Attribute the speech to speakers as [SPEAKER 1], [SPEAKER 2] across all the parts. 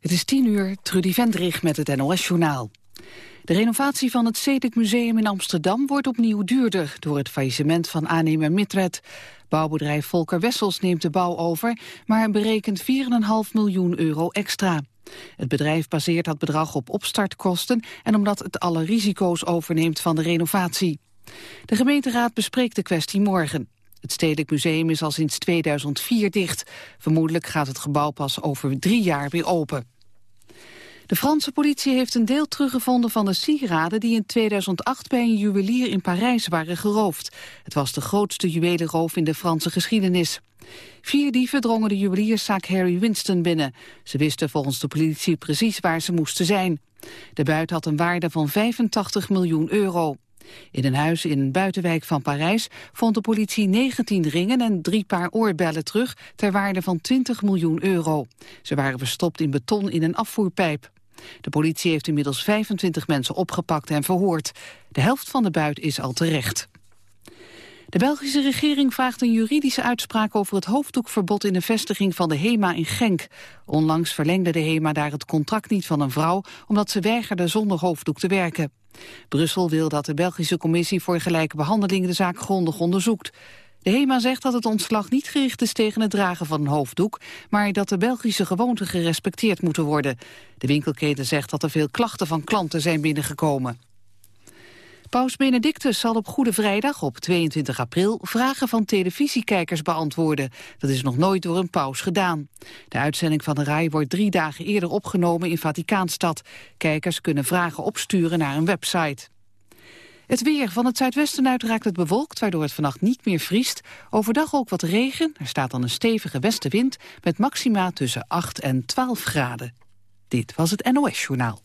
[SPEAKER 1] Het is tien uur, Trudy Vendrig met het NOS-journaal. De renovatie van het Stedelijk Museum in Amsterdam wordt opnieuw duurder... door het faillissement van aannemer Mitred. Bouwbedrijf Volker Wessels neemt de bouw over... maar berekent 4,5 miljoen euro extra. Het bedrijf baseert dat bedrag op opstartkosten... en omdat het alle risico's overneemt van de renovatie. De gemeenteraad bespreekt de kwestie morgen. Het Stedelijk Museum is al sinds 2004 dicht. Vermoedelijk gaat het gebouw pas over drie jaar weer open. De Franse politie heeft een deel teruggevonden van de sieraden... die in 2008 bij een juwelier in Parijs waren geroofd. Het was de grootste juwelenroof in de Franse geschiedenis. Vier dieven drongen de juwelierszaak Harry Winston binnen. Ze wisten volgens de politie precies waar ze moesten zijn. De buit had een waarde van 85 miljoen euro. In een huis in een buitenwijk van Parijs vond de politie 19 ringen en drie paar oorbellen terug ter waarde van 20 miljoen euro. Ze waren verstopt in beton in een afvoerpijp. De politie heeft inmiddels 25 mensen opgepakt en verhoord. De helft van de buit is al terecht. De Belgische regering vraagt een juridische uitspraak over het hoofddoekverbod in de vestiging van de HEMA in Genk. Onlangs verlengde de HEMA daar het contract niet van een vrouw omdat ze weigerde zonder hoofddoek te werken. Brussel wil dat de Belgische Commissie voor Gelijke Behandeling de zaak grondig onderzoekt. De HEMA zegt dat het ontslag niet gericht is tegen het dragen van een hoofddoek, maar dat de Belgische gewoonten gerespecteerd moeten worden. De winkelketen zegt dat er veel klachten van klanten zijn binnengekomen. Paus Benedictus zal op Goede Vrijdag op 22 april vragen van televisiekijkers beantwoorden. Dat is nog nooit door een paus gedaan. De uitzending van de RAI wordt drie dagen eerder opgenomen in Vaticaanstad. Kijkers kunnen vragen opsturen naar een website. Het weer van het zuidwesten uit raakt het bewolkt, waardoor het vannacht niet meer vriest. Overdag ook wat regen. Er staat dan een stevige westenwind met maxima tussen 8 en 12 graden. Dit was het NOS Journaal.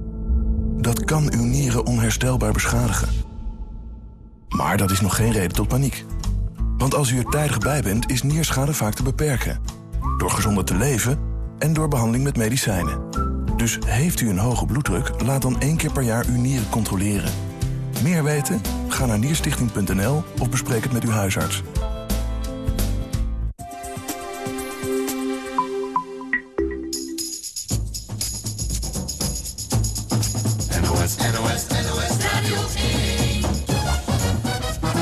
[SPEAKER 2] Dat kan uw nieren onherstelbaar beschadigen. Maar dat is nog geen reden tot paniek. Want als u er tijdig bij bent, is nierschade vaak te beperken. Door gezonder te leven en door behandeling met medicijnen. Dus heeft u een hoge bloeddruk, laat dan één keer per jaar uw nieren controleren. Meer weten? Ga naar nierstichting.nl of bespreek het met uw huisarts.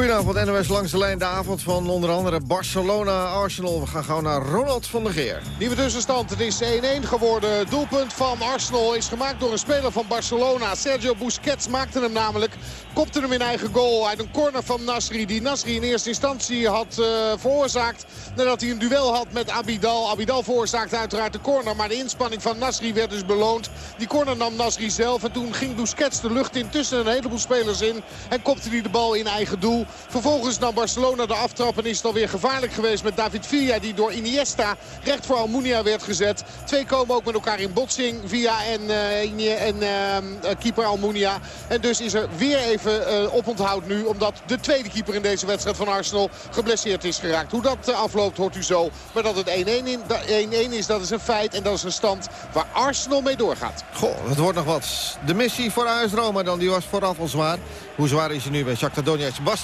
[SPEAKER 3] Goedenavond, NOS langs de lijn. De avond van onder andere Barcelona-Arsenal. We gaan gauw naar Ronald van der Geer.
[SPEAKER 4] Nieuwe tussenstand. Het is 1-1 geworden. Doelpunt van Arsenal is gemaakt door een speler van Barcelona. Sergio Busquets maakte hem namelijk. Kopte hem in eigen goal uit een corner van Nasri. Die Nasri in eerste instantie had uh, veroorzaakt. Nadat hij een duel had met Abidal. Abidal veroorzaakte uiteraard de corner. Maar de inspanning van Nasri werd dus beloond. Die corner nam Nasri zelf. En toen ging Busquets de lucht in tussen een heleboel spelers in. En kopte hij de bal in eigen doel. Vervolgens nam Barcelona de aftrap en is het alweer gevaarlijk geweest met David Villa. Die door Iniesta recht voor Almunia werd gezet. Twee komen ook met elkaar in botsing. Villa en, uh, en uh, keeper Almunia. En dus is er weer even uh, oponthoud nu. Omdat de tweede keeper in deze wedstrijd van Arsenal geblesseerd is geraakt. Hoe dat afloopt hoort u zo. Maar dat het 1-1 is, dat is een feit. En dat is een stand waar Arsenal mee doorgaat.
[SPEAKER 3] Goh, het wordt nog wat. De missie voor AS Roma dan, die was vooraf al zwaar. Hoe zwaar is hij nu bij Shakhtar Donetsk? Bas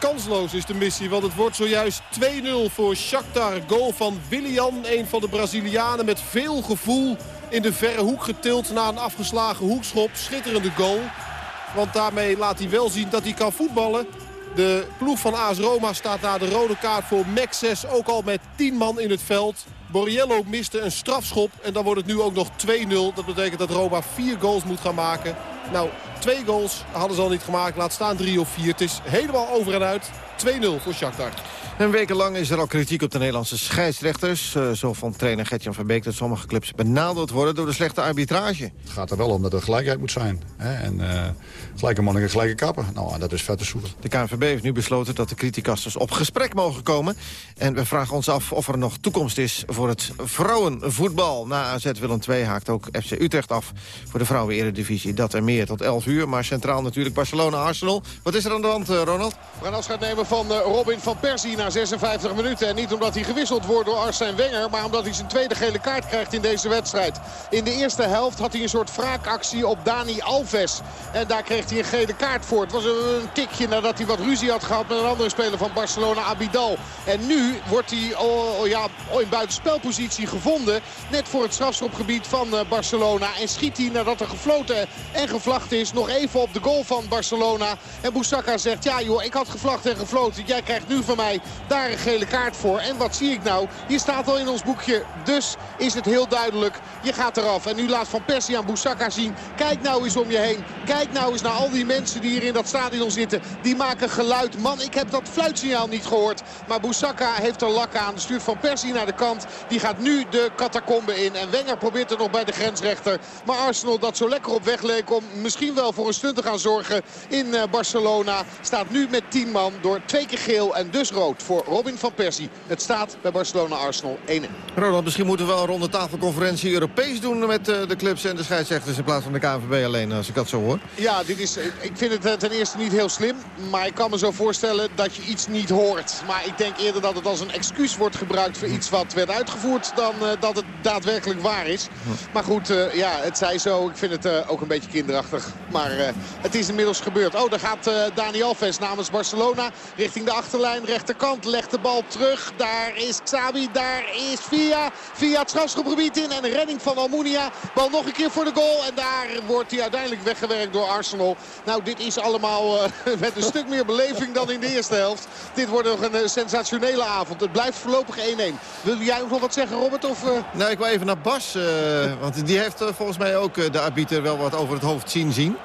[SPEAKER 5] Kansloos is de missie, want het wordt zojuist 2-0 voor Shakhtar. Goal van Willian, een van de Brazilianen met veel gevoel in de verre hoek getild na een afgeslagen hoekschop. Schitterende goal, want daarmee laat hij wel zien dat hij kan voetballen. De ploeg van AS Roma staat na de rode kaart voor Mexes ook al met 10 man in het veld. Borriello miste een strafschop en dan wordt het nu ook nog 2-0. Dat betekent dat Roma vier goals moet gaan maken. Nou, twee goals hadden ze al niet gemaakt. Laat staan drie of vier. Het is helemaal over en uit. 2-0 voor Shakhtar.
[SPEAKER 3] Een wekenlang is er al kritiek op de Nederlandse scheidsrechters. Uh, zo vond trainer Gertjan van Beek dat sommige clubs benadeeld worden door de slechte arbitrage.
[SPEAKER 6] Het gaat er wel om dat er gelijkheid moet zijn. Hè? En uh, gelijke mannen gelijke kappen. Nou, dat is vette soepel.
[SPEAKER 3] De KNVB heeft nu besloten dat de criticasters op gesprek mogen komen. En we vragen ons af of er nog toekomst is voor het vrouwenvoetbal. Na AZ Willem II haakt ook FC Utrecht af voor de vrouwen-eredivisie. Dat en meer tot 11 uur. Maar centraal natuurlijk Barcelona-Arsenal. Wat is er aan de hand, uh, Ronald?
[SPEAKER 4] We gaan afscheid nemen van Robin van Persie na 56 minuten. En niet omdat hij gewisseld wordt door Arsène Wenger... maar omdat hij zijn tweede gele kaart krijgt in deze wedstrijd. In de eerste helft had hij een soort wraakactie op Dani Alves. En daar kreeg hij een gele kaart voor. Het was een tikje nadat hij wat ruzie had gehad met een andere speler van Barcelona, Abidal. En nu wordt hij oh, oh ja, in buitenspelpositie gevonden. Net voor het strafschopgebied van eh, Barcelona. En schiet hij nadat er gefloten en gevlacht is nog even op de goal van Barcelona. En Boussaka zegt, ja joh, ik had gevlacht en Jij krijgt nu van mij daar een gele kaart voor. En wat zie ik nou? Hier staat al in ons boekje. Dus is het heel duidelijk. Je gaat eraf. En nu laat Van Persie aan Boussaka zien. Kijk nou eens om je heen. Kijk nou eens naar al die mensen die hier in dat stadion zitten. Die maken geluid. Man, ik heb dat fluitsignaal niet gehoord. Maar Boussaka heeft er lak aan. Stuurt Van Persie naar de kant. Die gaat nu de catacombe in. En Wenger probeert er nog bij de grensrechter. Maar Arsenal dat zo lekker op weg leek om misschien wel voor een stunt te gaan zorgen in eh, Barcelona. Staat nu met 10 man door twee keer geel en dus rood voor Robin van Persie. Het staat bij Barcelona-Arsenal 1-1.
[SPEAKER 3] Ronald, misschien moeten we wel een ronde tafelconferentie Europees doen met eh, de clubs en de scheidsrechters in plaats van de KNVB alleen, als ik dat zo hoor.
[SPEAKER 4] Ja, dit is, ik vind het eh, ten eerste niet heel slim. Maar ik kan me zo voorstellen dat je iets niet hoort. Maar ik denk eerder dat het als een excuus wordt gebruikt voor iets wat werd uitgevoerd... dan uh, dat het daadwerkelijk waar is. Maar goed, ja, het zij zo. Ik vind het ook een beetje kinderachtig. Maar het is inmiddels gebeurd. Oh, daar gaat Dani Alves namens Barcelona richting de achterlijn. Rechterkant legt de bal terug. Daar is Xabi, daar is Via. Via het strafschopgebied in en redding van Almunia. Bal nog een keer voor de goal. En daar wordt hij uiteindelijk weggewerkt door Arsenal. Nou, dit is allemaal uh, met een stuk meer beleving dan in de eerste helft. Dit wordt nog een uh, sensationele avond. Het blijft voorlopig 1-1. Wil jij nog wat zeggen, Robert? Of, uh...
[SPEAKER 3] Nou, ik wil even naar Bas. want die heeft volgens mij ook de arbiter wel wat over het hoofd zien zien.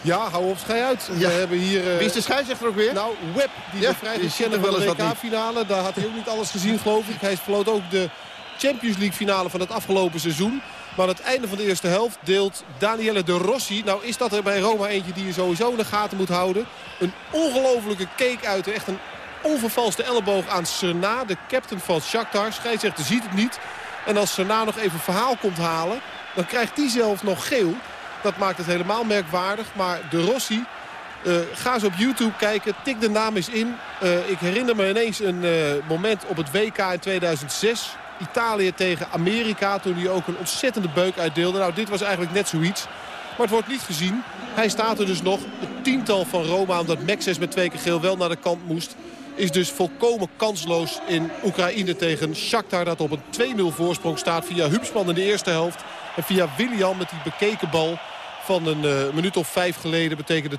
[SPEAKER 5] Ja, hou op, schij uit. We hebben hier,
[SPEAKER 3] uh... Wie is de scheidsrechter ook weer?
[SPEAKER 5] Nou, Webb, die ja, we vrij kennen van de WK-finale. Daar had hij ook niet alles gezien, geloof ik. Hij floot ook de Champions League finale van het afgelopen seizoen. Maar aan het einde van de eerste helft deelt Daniele de Rossi... nou is dat er bij Roma eentje die je sowieso in de gaten moet houden. Een ongelofelijke cake uit. Echt een onvervalste elleboog aan Serna, de captain van Shakhtar. Scheidsrechter ziet het niet. En als Serna nog even verhaal komt halen... dan krijgt hij zelf nog geel. Dat maakt het helemaal merkwaardig. Maar de Rossi, uh, ga eens op YouTube kijken. Tik de naam eens in. Uh, ik herinner me ineens een uh, moment op het WK in 2006. Italië tegen Amerika. Toen hij ook een ontzettende beuk uitdeelde. Nou, dit was eigenlijk net zoiets. Maar het wordt niet gezien. Hij staat er dus nog. Het tiental van Roma, omdat Mexes met twee keer geel wel naar de kant moest... is dus volkomen kansloos in Oekraïne tegen Shakhtar... dat op een 2-0 voorsprong staat via Hupsman in de eerste helft. En via Willian met die bekeken bal van een uh, minuut of vijf geleden betekende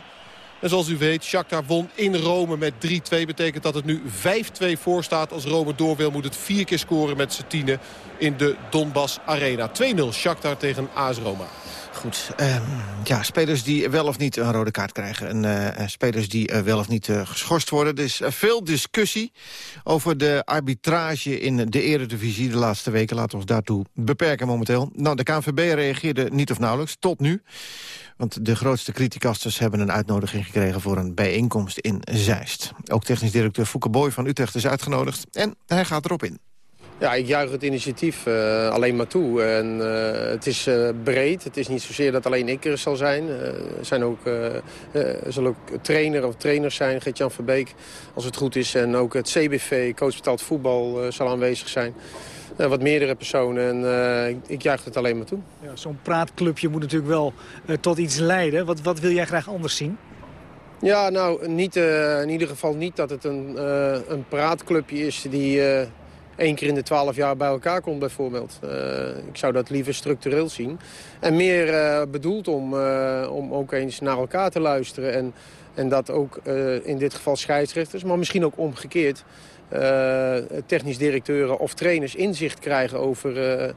[SPEAKER 5] 2-0. En zoals u weet, Shakhtar won in Rome met 3-2. Betekent dat het nu 5-2 voor staat. Als Rome door wil moet het vier keer scoren met tienen in de Donbass Arena. 2-0 Shakhtar tegen AS Roma.
[SPEAKER 3] Goed, um, ja, spelers die wel of niet een rode kaart krijgen. En uh, spelers die uh, wel of niet uh, geschorst worden. Er is veel discussie over de arbitrage in de eredivisie de laatste weken. Laten we ons daartoe beperken momenteel. Nou, de KNVB reageerde niet of nauwelijks, tot nu. Want de grootste criticasters hebben een uitnodiging gekregen... voor een bijeenkomst in Zeist. Ook technisch directeur Fouke Boy van Utrecht is uitgenodigd. En hij gaat erop in.
[SPEAKER 7] Ja, ik juich het initiatief uh, alleen maar toe. En, uh, het is uh, breed. Het is niet zozeer dat alleen ik er zal zijn. er zijn ook, zullen ook trainer of trainers zijn, Gert-Jan Verbeek, als het goed is. En ook het CBV, Coach Betaald Voetbal, zal aanwezig zijn. Wat meerdere personen en ik, ik juich het alleen maar toe.
[SPEAKER 8] Ja, Zo'n praatclubje moet natuurlijk wel tot iets leiden. Wat, wat wil jij graag anders zien?
[SPEAKER 7] Ja, nou, niet, in ieder geval niet dat het een, een praatclubje is die één keer in de twaalf jaar bij elkaar komt bijvoorbeeld. Ik zou dat liever structureel zien. En meer bedoeld om, om ook eens naar elkaar te luisteren. En, en dat ook in dit geval scheidsrechters, maar misschien ook omgekeerd... technisch directeuren of trainers inzicht krijgen over...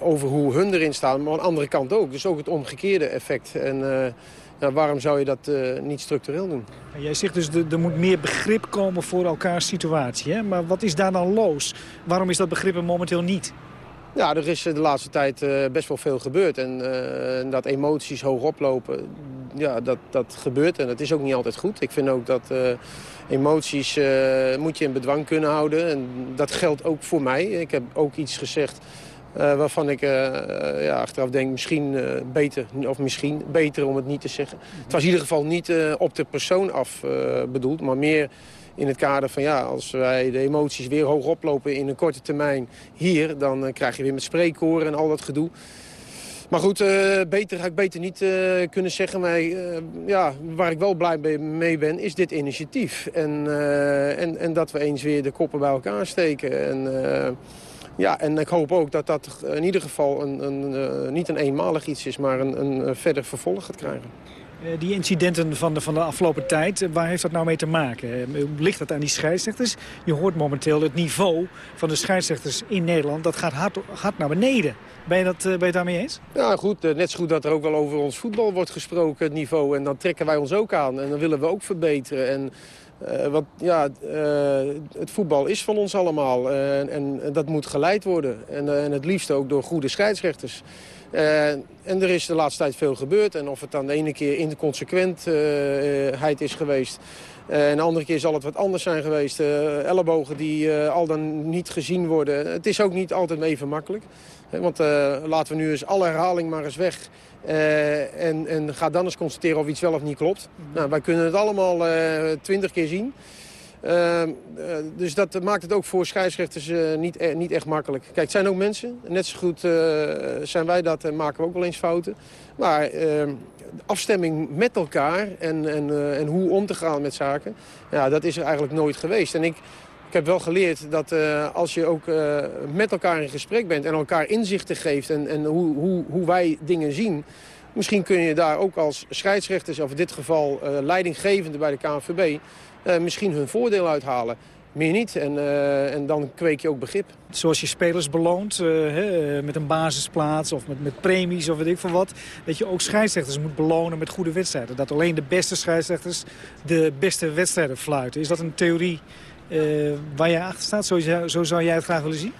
[SPEAKER 7] over hoe hun erin staan, maar aan de andere kant ook. Dus ook het omgekeerde effect. En waarom zou je dat niet structureel doen?
[SPEAKER 8] Jij zegt dus er moet meer begrip komen voor elkaars situatie. Hè? Maar wat is daar dan los? Waarom is dat begrip er momenteel niet?
[SPEAKER 7] Ja, er is de laatste tijd best wel veel gebeurd. En dat emoties hoog oplopen, ja, dat, dat gebeurt. En dat is ook niet altijd goed. Ik vind ook dat emoties moet je in bedwang kunnen houden. En dat geldt ook voor mij. Ik heb ook iets gezegd waarvan ik ja, achteraf denk misschien beter, of misschien beter om het niet te zeggen. Het was in ieder geval niet op de persoon af bedoeld, maar meer in het kader van ja, als wij de emoties weer hoog oplopen in een korte termijn hier, dan krijg je weer met spreekkoren en al dat gedoe. Maar goed, uh, beter ga ik beter niet uh, kunnen zeggen. Maar ja, waar ik wel blij mee ben, is dit initiatief. En, en, en dat we eens weer de koppen bij elkaar steken. En, ja, en ik hoop ook dat dat in ieder geval een, een, niet een eenmalig iets is... maar een, een verder vervolg gaat krijgen.
[SPEAKER 8] Die incidenten van de, van de afgelopen tijd, waar heeft dat nou mee te maken? Ligt dat aan die scheidsrechters? Je hoort momenteel het niveau van de scheidsrechters in Nederland... dat gaat hard, hard naar beneden. Ben je, dat, ben het daarmee eens?
[SPEAKER 7] Ja, goed. Net zo goed dat er ook wel over ons voetbal wordt gesproken, het niveau. En dan trekken wij ons ook aan. En dan willen we ook verbeteren. En uh, want ja, het voetbal is van ons allemaal. En, en, dat moet geleid worden. En, en, het liefst ook door goede scheidsrechters. En er is de laatste tijd veel gebeurd. En of het dan de ene keer inconsequentheid is geweest... en de andere keer zal het wat anders zijn geweest. ellebogen die al dan niet gezien worden. Het is ook niet altijd even makkelijk. Want laten we nu eens alle herhaling maar eens weg. Uh, en, en ga dan eens constateren of iets wel of niet klopt. Nou, wij kunnen het allemaal uh, twintig keer zien. Dus dat maakt het ook voor scheidsrechters niet, niet echt makkelijk. Kijk, het zijn ook mensen. Net zo goed zijn wij dat en maken we ook wel eens fouten. Maar afstemming met elkaar en, en, en hoe om te gaan met zaken... Ja, dat is er eigenlijk nooit geweest. En ik, ik heb wel geleerd dat als je ook met elkaar in gesprek bent... en elkaar inzichten geeft en, en hoe, hoe, hoe wij dingen zien... misschien kun je daar ook als scheidsrechters, of in dit geval uh, leidinggevende bij de KNVB... misschien hun voordeel uithalen. Meer niet. En, en dan kweek je ook begrip.
[SPEAKER 8] Zoals je spelers beloont hè, met een basisplaats of met, met premies of weet ik veel wat. Dat je ook scheidsrechters moet belonen met goede wedstrijden. Dat alleen de beste scheidsrechters de beste wedstrijden fluiten. Is dat een theorie waar jij achter staat? Zo, zou jij het graag willen zien?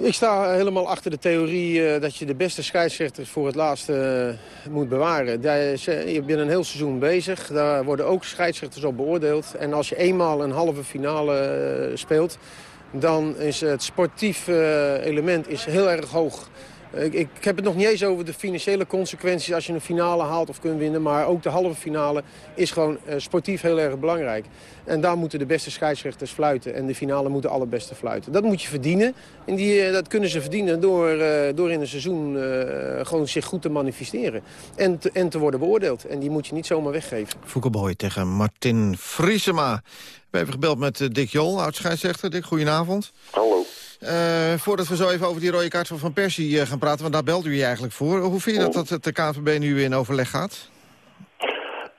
[SPEAKER 7] Ik sta helemaal achter de theorie uh, dat je de beste scheidsrechter voor het laatste uh, moet bewaren. Daar, je bent een heel seizoen bezig. Daar worden ook scheidsrechters op beoordeeld. En als je eenmaal een halve finale speelt... dan is het sportief element is heel erg hoog. Ik, ik, heb het nog niet eens over de financiële consequenties als je een finale haalt of kunt winnen. Maar ook de halve finale is gewoon uh, sportief heel erg belangrijk. En daar moeten de beste scheidsrechters fluiten. En de finale moeten allerbeste fluiten. Dat moet je verdienen. En die, uh, dat kunnen ze verdienen door, uh, door in een seizoen gewoon zich goed te manifesteren. En te, en te worden beoordeeld. En die moet je niet zomaar weggeven.
[SPEAKER 3] Foucault tegen Martin Vriesema. We hebben even gebeld met Dick Jol, oud-scheidsrechter. Dick, goedenavond.
[SPEAKER 9] Hallo.
[SPEAKER 3] Uh, voordat we zo even over die rode kaart van Van Persie uh, gaan praten... want daar belde u je eigenlijk voor. Hoe vind je dat, dat de KNVB nu in overleg gaat?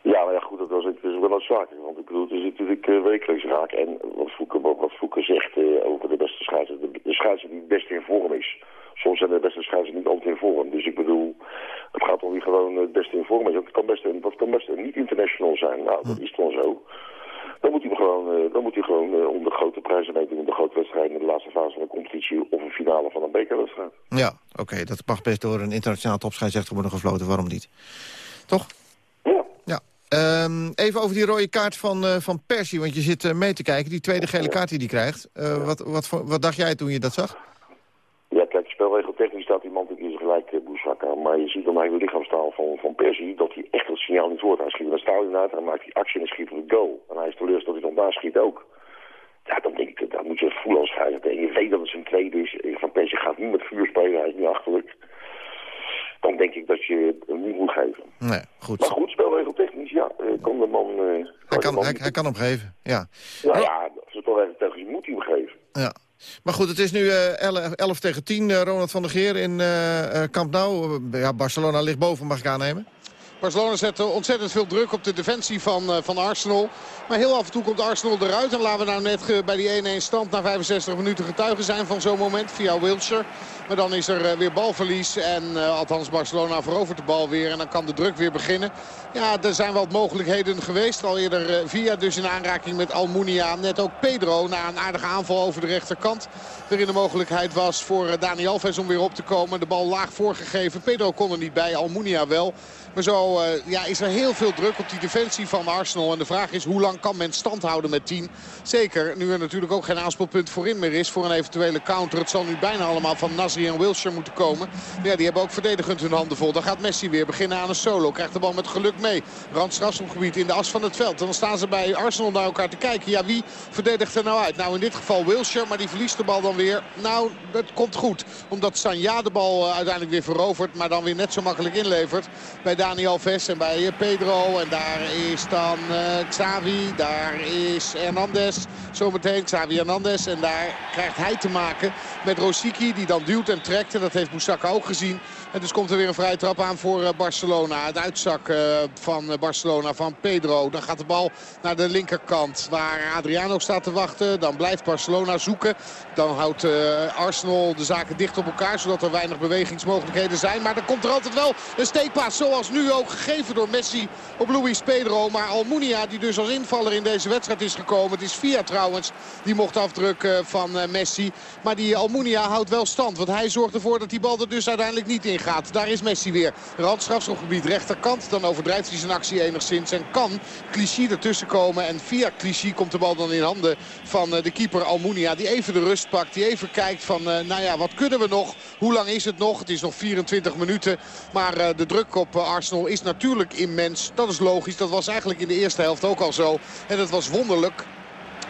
[SPEAKER 9] Ja, nou ja, goed, dat was het is wel noodzakelijk. Want ik bedoel, het is natuurlijk uh, wekelijks raak. En wat Fouke, wat zegt over de beste scheidsrechter... De, de scheidsrechter die het beste in vorm is. Soms zijn de beste scheidsrechters niet altijd in vorm. Dus ik bedoel, het gaat om wie gewoon het beste in vorm is. Het kan best een, dat kan best een niet-international zijn. Nou, dat hm. is dan zo. Dan moet hij gewoon, dan moet hij gewoon om de grote prijzen meedoen, om de grote wedstrijden in de laatste fase van de competitie of een finale van een bekerwedstrijd.
[SPEAKER 3] Ja, oké, dat mag best door een internationaal topscheidsrechter worden gefloten, waarom niet? Toch?
[SPEAKER 9] Ja.
[SPEAKER 3] ja. Um, even over die rode kaart van, uh, van Persie, want je zit mee te kijken. Die tweede gele kaart die hij krijgt. wat, wat, wat dacht jij toen je dat zag?
[SPEAKER 9] Ja, kijk, spelregeltechnisch staat iemand in gelijk Boussaka. Maar je ziet dan even de lichaamstaal van, van Persie dat hij echt het signaal niet hoort. Hij schiet een stadion uit, hij maakt die actie en schiet op de goal. En hij is teleurgesteld dat hij daar schiet ook. Ja, dan denk ik, dat moet je voelen als scheidsrechter. En je weet dat het zijn tweede is. Van Persie gaat niet met vuur spelen, hij is niet achterlijk. Dan denk ik dat je hem niet moet geven.
[SPEAKER 3] Nee, goed.
[SPEAKER 9] Maar goed, spelregeltechnisch, ja, eh, kan de man... Uh,
[SPEAKER 3] hij, kan, man hij, hij, kan hem geven, ja.
[SPEAKER 9] Nou ja, spelregeltechnisch moet hij hem geven.
[SPEAKER 3] Ja. Maar goed, het is nu uh, 11, 11, tegen 10, uh, Ronald van der Geer in uh, Camp Nou. ja, Barcelona ligt boven, mag ik aannemen.
[SPEAKER 4] Barcelona zet ontzettend veel druk op de defensie van, van Arsenal. Maar heel af en toe komt Arsenal eruit. En laten we nou net bij die 1-1 stand na 65 minuten getuigen zijn van zo'n moment via Wilshire. Maar dan is er weer balverlies. En althans Barcelona verovert de bal weer. En dan kan de druk weer beginnen. Ja, er zijn wel mogelijkheden geweest. Al eerder via dus in aanraking met Almunia. Net ook Pedro na een aardige aanval over de rechterkant. Waarin de mogelijkheid was voor Dani Alves om weer op te komen. De bal laag voorgegeven. Pedro kon er niet bij. Almunia wel. Maar zo uh, ja, is er heel veel druk op die defensie van Arsenal. En de vraag is hoe lang kan men stand houden met 10? Zeker nu er natuurlijk ook geen aanspeelpunt voorin meer is voor een eventuele counter. Het zal nu bijna allemaal van Nasri en Wilshire moeten komen. Ja, die hebben ook verdedigend hun handen vol. Dan gaat Messi weer beginnen aan een solo. Krijgt de bal met geluk mee. Randstrafschopgebied in de as van het veld. Dan staan ze bij Arsenal naar elkaar te kijken. Ja, wie verdedigt er nou uit? Nou, in dit geval Wilshire, maar die verliest de bal dan weer. Nou, dat komt goed. Omdat Sanja de bal uh, uiteindelijk weer verovert. Maar dan weer net zo makkelijk inlevert bij Dani Alves en bij eh, Pedro. En daar is dan uh, Xavi, daar is Hernandez. Zometeen Xavi Hernandez. En daar krijgt hij te maken met Rosicky die dan duwt en trekt. En dat heeft Boussaka ook gezien. En dus komt er weer een vrije trap aan voor eh, Barcelona. Het uitzak van Barcelona van Pedro. Dan gaat de bal naar de linkerkant waar Adriano staat te wachten. Dan blijft Barcelona zoeken. Dan houdt Arsenal de zaken dicht op elkaar. Zodat er weinig bewegingsmogelijkheden zijn. Maar dan komt er altijd wel een steekpaas zoals nu ook gegeven door Messi op Luis Pedro. Maar Almunia die dus als invaller in deze wedstrijd is gekomen. Het is via trouwens die mocht afdrukken van eh, Messi. Maar die Almunia houdt wel stand. Want hij zorgt ervoor dat die bal er dus uiteindelijk niet in Daar is Messi weer. Randstrafschopgebied rechterkant. Dan overdrijft hij zijn actie enigszins. En kan Clichy ertussen komen. En via Clichy komt de bal dan in handen van eh, de keeper Almunia. Die even de rust pakt. Die even kijkt van eh, nou ja wat kunnen we nog. Hoe lang is het nog? Het is nog 24 minuten. Maar de druk op Arsenal is natuurlijk immens. Dat is logisch. Dat was eigenlijk in de eerste helft ook al zo. En het was wonderlijk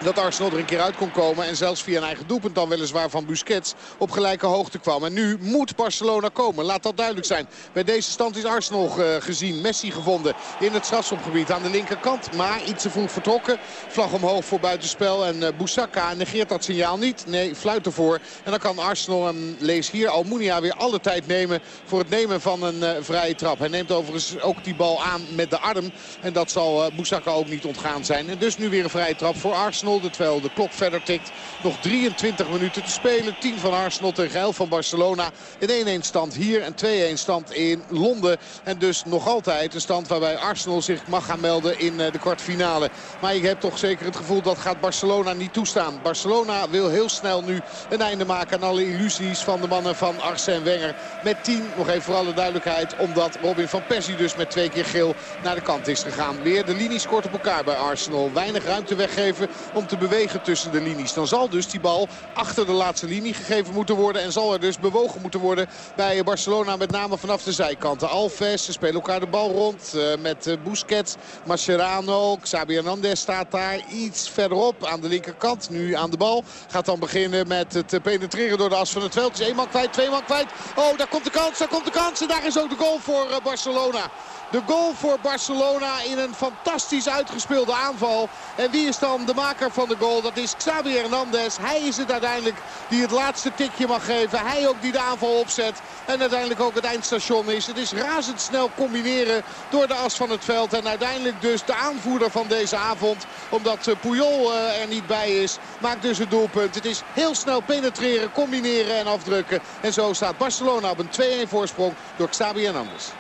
[SPEAKER 4] dat Arsenal er een keer uit kon komen. En zelfs via een eigen doelpunt dan weliswaar van Busquets op gelijke hoogte kwam. En nu moet Barcelona komen. Laat dat duidelijk zijn. Bij deze stand is Arsenal gezien. Messi gevonden in het strafschopgebied aan de linkerkant. Maar iets te vroeg vertrokken. Vlag omhoog voor buitenspel. En uh, Boussaka negeert dat signaal niet. Nee, fluit ervoor. En dan kan Arsenal, en lees hier, Almunia weer alle tijd nemen voor het nemen van een uh, vrije trap. Hij neemt overigens ook die bal aan met de arm. En dat zal Boussaka ook niet ontgaan zijn. En dus nu weer een vrije trap voor Arsenal. Arsenal. Terwijl de klok verder tikt. Nog 23 minuten te spelen. 10 van Arsenal tegen 11 van Barcelona. Een 1-1 stand hier en 2-1 stand in Londen. En dus nog altijd een stand waarbij Arsenal zich mag gaan melden in eh, de kwartfinale. Maar ik heb toch zeker het gevoel dat gaat Barcelona niet toestaan. Barcelona wil heel snel nu een einde maken aan alle illusies van de mannen van Arsène Wenger. Met 10, nog even voor alle duidelijkheid, omdat Robin van Persie dus met twee keer geel naar de kant is gegaan. Weer de linie scoort op elkaar bij Arsenal. Weinig ruimte weggeven om te bewegen tussen de linies. Dan zal dus die bal achter de laatste linie gegeven moeten worden. En zal er dus bewogen moeten worden bij Barcelona. Met name vanaf de zijkanten. Alves, ze spelen elkaar de bal rond. Uh, met uh, Busquets, Mascherano, Xabi Hernandez staat daar iets verderop aan de linkerkant. Nu aan de bal. Gaat dan beginnen met het penetreren door de as van het veld. Het is één man kwijt, twee man kwijt. Oh, daar komt de kans, daar komt de kans. En daar is ook de goal voor uh, Barcelona. De goal voor Barcelona in een fantastisch uitgespeelde aanval. En wie is dan de maker van de goal? Dat is Xavi Hernandez. Hij is het uiteindelijk die het laatste tikje mag geven. Hij ook die de aanval opzet. En uiteindelijk ook het eindstation is. Het is razendsnel combineren door de as van het veld. En uiteindelijk dus de aanvoerder van deze avond. Omdat eh, Puyol eh, er niet bij is. Maakt dus het doelpunt. Het is heel snel penetreren, combineren en afdrukken. En zo staat Barcelona op een 2-1 voorsprong door Xavi Hernandez.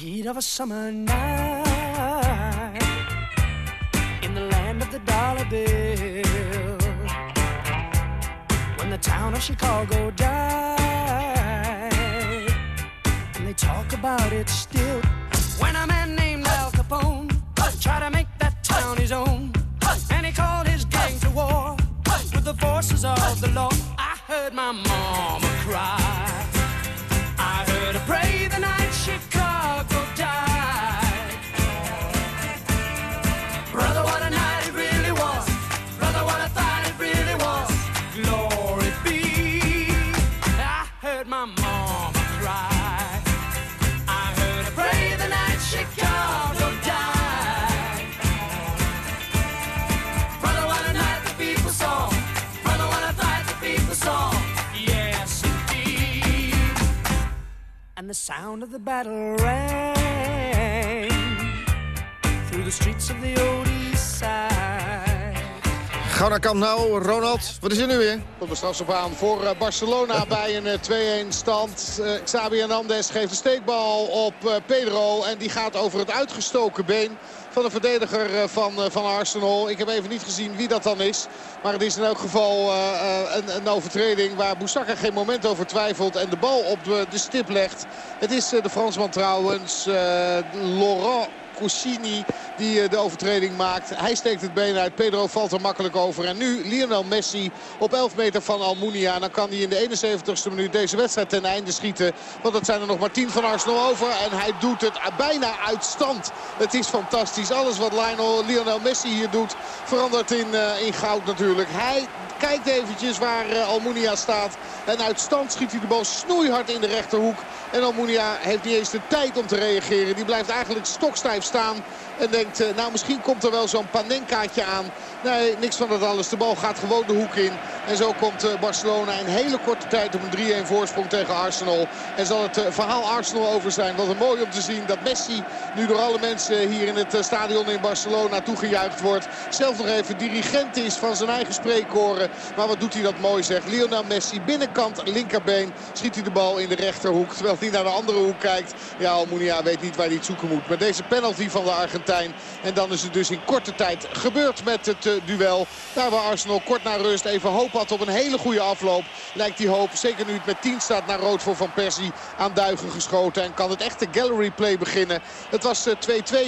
[SPEAKER 10] Heat of a summer night in the land of the dollar bill when the town of Chicago died and they talk about it still when a man named Al Capone tried to make that town his own forces of the law I heard my mama cry the sound of the battle rang through the streets of the old east side.
[SPEAKER 3] Gauw naar Kamp Nou, Ronald. Wat is er nu weer?
[SPEAKER 4] Komt de strafschop aan voor eh, Barcelona bij een eh, 2-1 stand. Eh, Xabi Hernandez geeft de steekbal op eh, Pedro. En die gaat over het uitgestoken been van de verdediger eh, van, eh, van Arsenal. Ik heb even niet gezien wie dat dan is. Maar het is in elk geval eh, een, een overtreding waar Boussaka geen moment over twijfelt. En de bal op de, de stip legt. Het is de Fransman trouwens, Laurent Coussini die eh, de overtreding maakt. Hij steekt het been uit. Pedro valt er makkelijk over. En nu Lionel Messi op 11 meter van Almunia. En dan kan hij in de 71ste minuut deze wedstrijd ten einde schieten. Want het zijn er nog maar 10 van Arsenal over. En hij doet het bijna uit stand. Het is fantastisch. Alles wat Lionel, Lionel Messi hier doet verandert in, eh, in goud natuurlijk. Hij kijkt eventjes waar eh, Almunia staat. En uit stand schiet hij de bal snoeihard in de rechterhoek. En Almunia heeft niet eens de tijd om te reageren. Die blijft eigenlijk stokstijf staan. En denkt, eh, nou misschien komt er wel zo'n panenkaatje aan. Nee, niks van dat alles. De bal gaat gewoon de hoek in. En zo komt eh, Barcelona in hele korte tijd op een 3-1 voorsprong tegen Arsenal. En zal het eh, verhaal Arsenal over zijn. Wat een mooi om te zien dat Messi nu door alle mensen hier in het stadion in Barcelona toegejuicht wordt. Zelf nog even dirigent is van zijn eigen spreekkoren. Maar wat doet hij dat mooi zeg. Lionel Messi binnenkant linkerbeen schiet hij de bal in de rechterhoek. Terwijl hij naar de andere hoek kijkt. Ja, Almunia weet niet waar hij het zoeken moet. Maar deze penalty van de Argentijn. En dan is het dus in korte tijd gebeurd met het eh, duel. Daar waar Arsenal kort na rust even hoop had op een hele goede afloop. Lijkt die hoop, zeker nu het met 10 staat naar rood voor Van Persie, aan duigen geschoten. En kan het echte gallery play beginnen. Het was eh,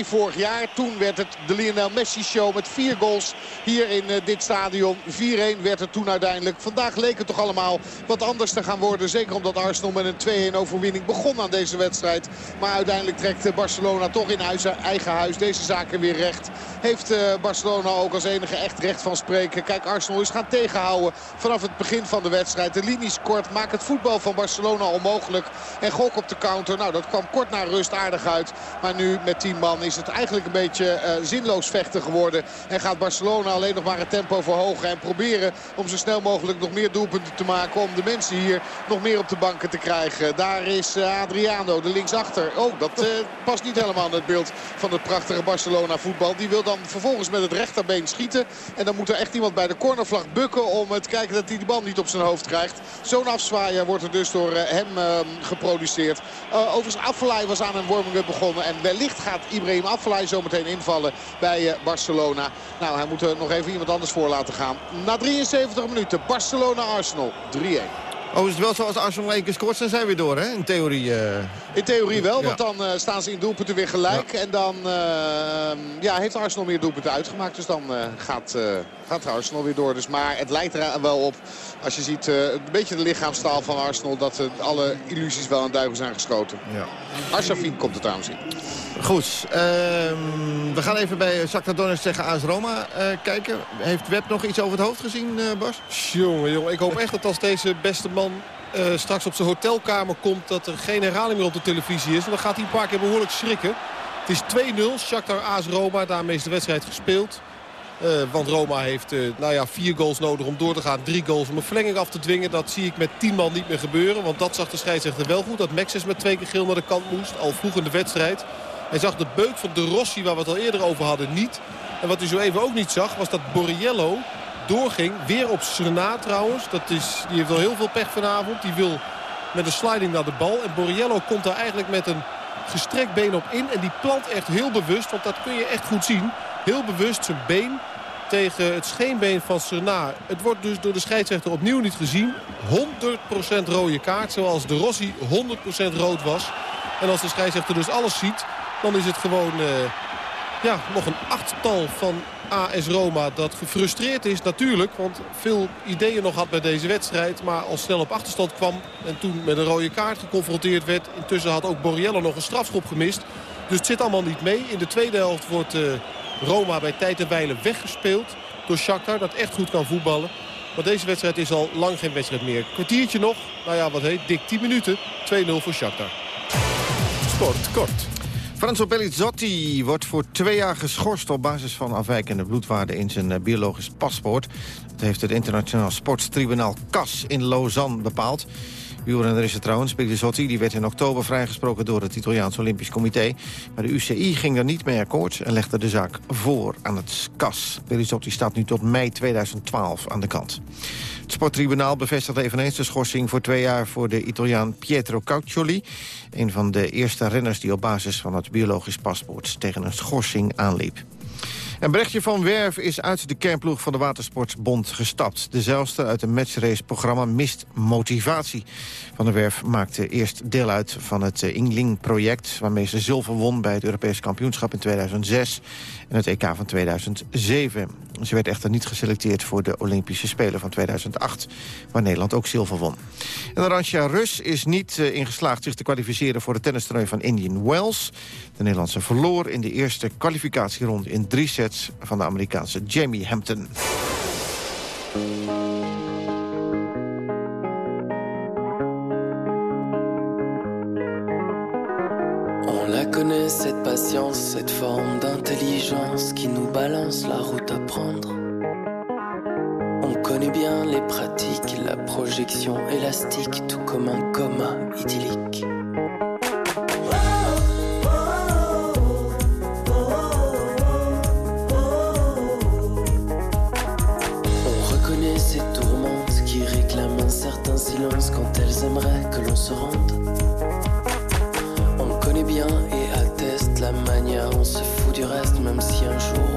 [SPEAKER 4] 2-2 vorig jaar. Toen werd het de Lionel Messi show met vier goals hier in eh, dit stadion. 4-1 werd het toen uiteindelijk. Vandaag leek het toch allemaal wat anders te gaan worden. Zeker omdat Arsenal met een 2-1 overwinning begon aan deze wedstrijd. Maar uiteindelijk trekt eh, Barcelona toch in eigen huis zaken weer recht. Heeft eh, Barcelona ook als enige echt recht van spreken. Kijk, Arsenal is gaan tegenhouden vanaf het begin van de wedstrijd. De linies kort, maakt het voetbal van Barcelona onmogelijk. En gok op de counter. Nou, dat kwam kort na rust aardig uit. Maar nu met 10 man is het eigenlijk een beetje eh, zinloos vechten geworden. En gaat Barcelona alleen nog maar het tempo verhogen. En proberen om zo snel mogelijk nog meer doelpunten te maken. Om de mensen hier nog meer op de banken te krijgen. Daar is eh, Adriano, de linksachter. Oh, dat past niet helemaal in het beeld van het prachtige Barcelona voetbal. Die wil dan vervolgens met het rechterbeen schieten. En dan moet er echt iemand bij de cornervlag bukken om te kijken dat hij die bal niet op zijn hoofd krijgt. Zo'n afzwaaier wordt er dus door eh, hem eh, geproduceerd. Uh, overigens, Affelay was aan een warming-up begonnen. En wellicht gaat Ibrahim Affelay zometeen invallen bij uh, Barcelona. Nou, hij moet er nog even iemand anders voor laten gaan. Na 73 minuten, Barcelona-Arsenal 3-1.
[SPEAKER 3] Oh, is het wel zoals Arsenal één keer scoort, zijn zij weer door, hè? In theorie. Uh...
[SPEAKER 4] In theorie wel, want dan uh, staan ze in doelpunten weer gelijk. Ja. En dan uh, ja, heeft Arsenal meer doelpunten uitgemaakt. Dus dan gaat, gaat Arsenal weer door. Dus, maar het lijkt er wel op, als je ziet, een beetje de lichaamstaal van Arsenal... dat alle illusies wel aan duiven zijn geschoten. Ja. Arshavin komt het aan zien.
[SPEAKER 3] Goed, uh, we gaan even bij Shakhtar Donetsk tegen AS Roma uh, kijken. Heeft Web nog iets over het hoofd gezien, uh, Bas?
[SPEAKER 5] Jongen, jongen, ik hoop echt dat als deze beste man uh, straks op zijn hotelkamer komt... dat er geen herhaling meer op de televisie is. Want dan gaat hij een paar keer behoorlijk schrikken. Het is 2-0, Shakhtar AS Roma, daarmee is de wedstrijd gespeeld. Uh, want Roma heeft uh, nou ja, vier goals nodig om door te gaan. Drie goals om een verlenging af te dwingen. Dat zie ik met tien man niet meer gebeuren. Want dat zag de scheidsrechter wel goed. Dat Maxis met twee keer geel naar de kant moest. Al vroeg in de wedstrijd. Hij zag de beuk van De Rossi, waar we het al eerder over hadden, niet. En wat hij zo even ook niet zag, was dat Borriello doorging. Weer op Serna trouwens. Dat is, die heeft wel heel veel pech vanavond. Die wil met een sliding naar de bal. En Borriello komt daar eigenlijk met een gestrekt been op in. En die plant echt heel bewust, want dat kun je echt goed zien. Heel bewust zijn been tegen het scheenbeen van Serna. Het wordt dus door de scheidsrechter opnieuw niet gezien. 100% rode kaart, zoals de Rossi 100% rood was. En als de scheidsrechter dus alles ziet, dan is het gewoon uh, ja, nog een achttal van AS Roma dat gefrustreerd is natuurlijk. Want veel ideeën nog had bij deze wedstrijd. Maar al snel op achterstand kwam en toen met een rode kaart geconfronteerd werd. Intussen had ook Borriello nog een strafschop gemist. Dus het zit allemaal niet mee. In de tweede helft wordt uh, Roma bij tijd en weggespeeld door Shakhtar. Dat echt goed kan voetballen. Maar deze wedstrijd is al lang geen wedstrijd meer. Kwartiertje nog. Nou ja, wat heet, dik 10 minuten. 2-0 voor Shakhtar. Sport kort.
[SPEAKER 3] Franzo Pelizzotti wordt voor twee jaar geschorst op basis van afwijkende bloedwaarden in zijn biologisch paspoort. Dat heeft het internationaal sportstribunaal CAS in Lausanne bepaald. Wielrenner is het trouwens, Zotti, die werd in oktober vrijgesproken door het Italiaans Olympisch Comité. Maar de UCI ging er niet mee akkoord en legde de zaak voor aan het CAS. Zotti staat nu tot mei 2012 aan de kant. Het sporttribunaal bevestigde eveneens de schorsing voor twee jaar voor de Italiaan Pietro Caucioli. Een van de eerste renners die op basis van het biologisch paspoort tegen een schorsing aanliep. En Brechtje van Werf is uit de kernploeg van de Watersportbond gestapt. De zelfste uit een matchrace-programma mist motivatie. Van der Werf maakte eerst deel uit van het eh, Ingling-project... waarmee ze zilver won bij het Europees kampioenschap in 2006 en het EK van 2007. Ze werd echter niet geselecteerd voor de Olympische Spelen van 2008... waar Nederland ook zilver won. En Arantja Rus is niet uh, ingeslaagd zich te kwalificeren... voor de tennistoernooi van Indian Wells. De Nederlandse verloor in de eerste kwalificatieronde in drie sets... van de Amerikaanse Jamie Hampton.
[SPEAKER 11] Connaît cette patience, cette forme d'intelligence qui nous balance la route à prendre. On connaît bien les pratiques, la projection élastique, tout comme un coma idyllique. On reconnaît ces tourmentes qui réclament un certain silence quand elles aimeraient que l'on se rende. Et la manière, on se fout du reste, même si un jour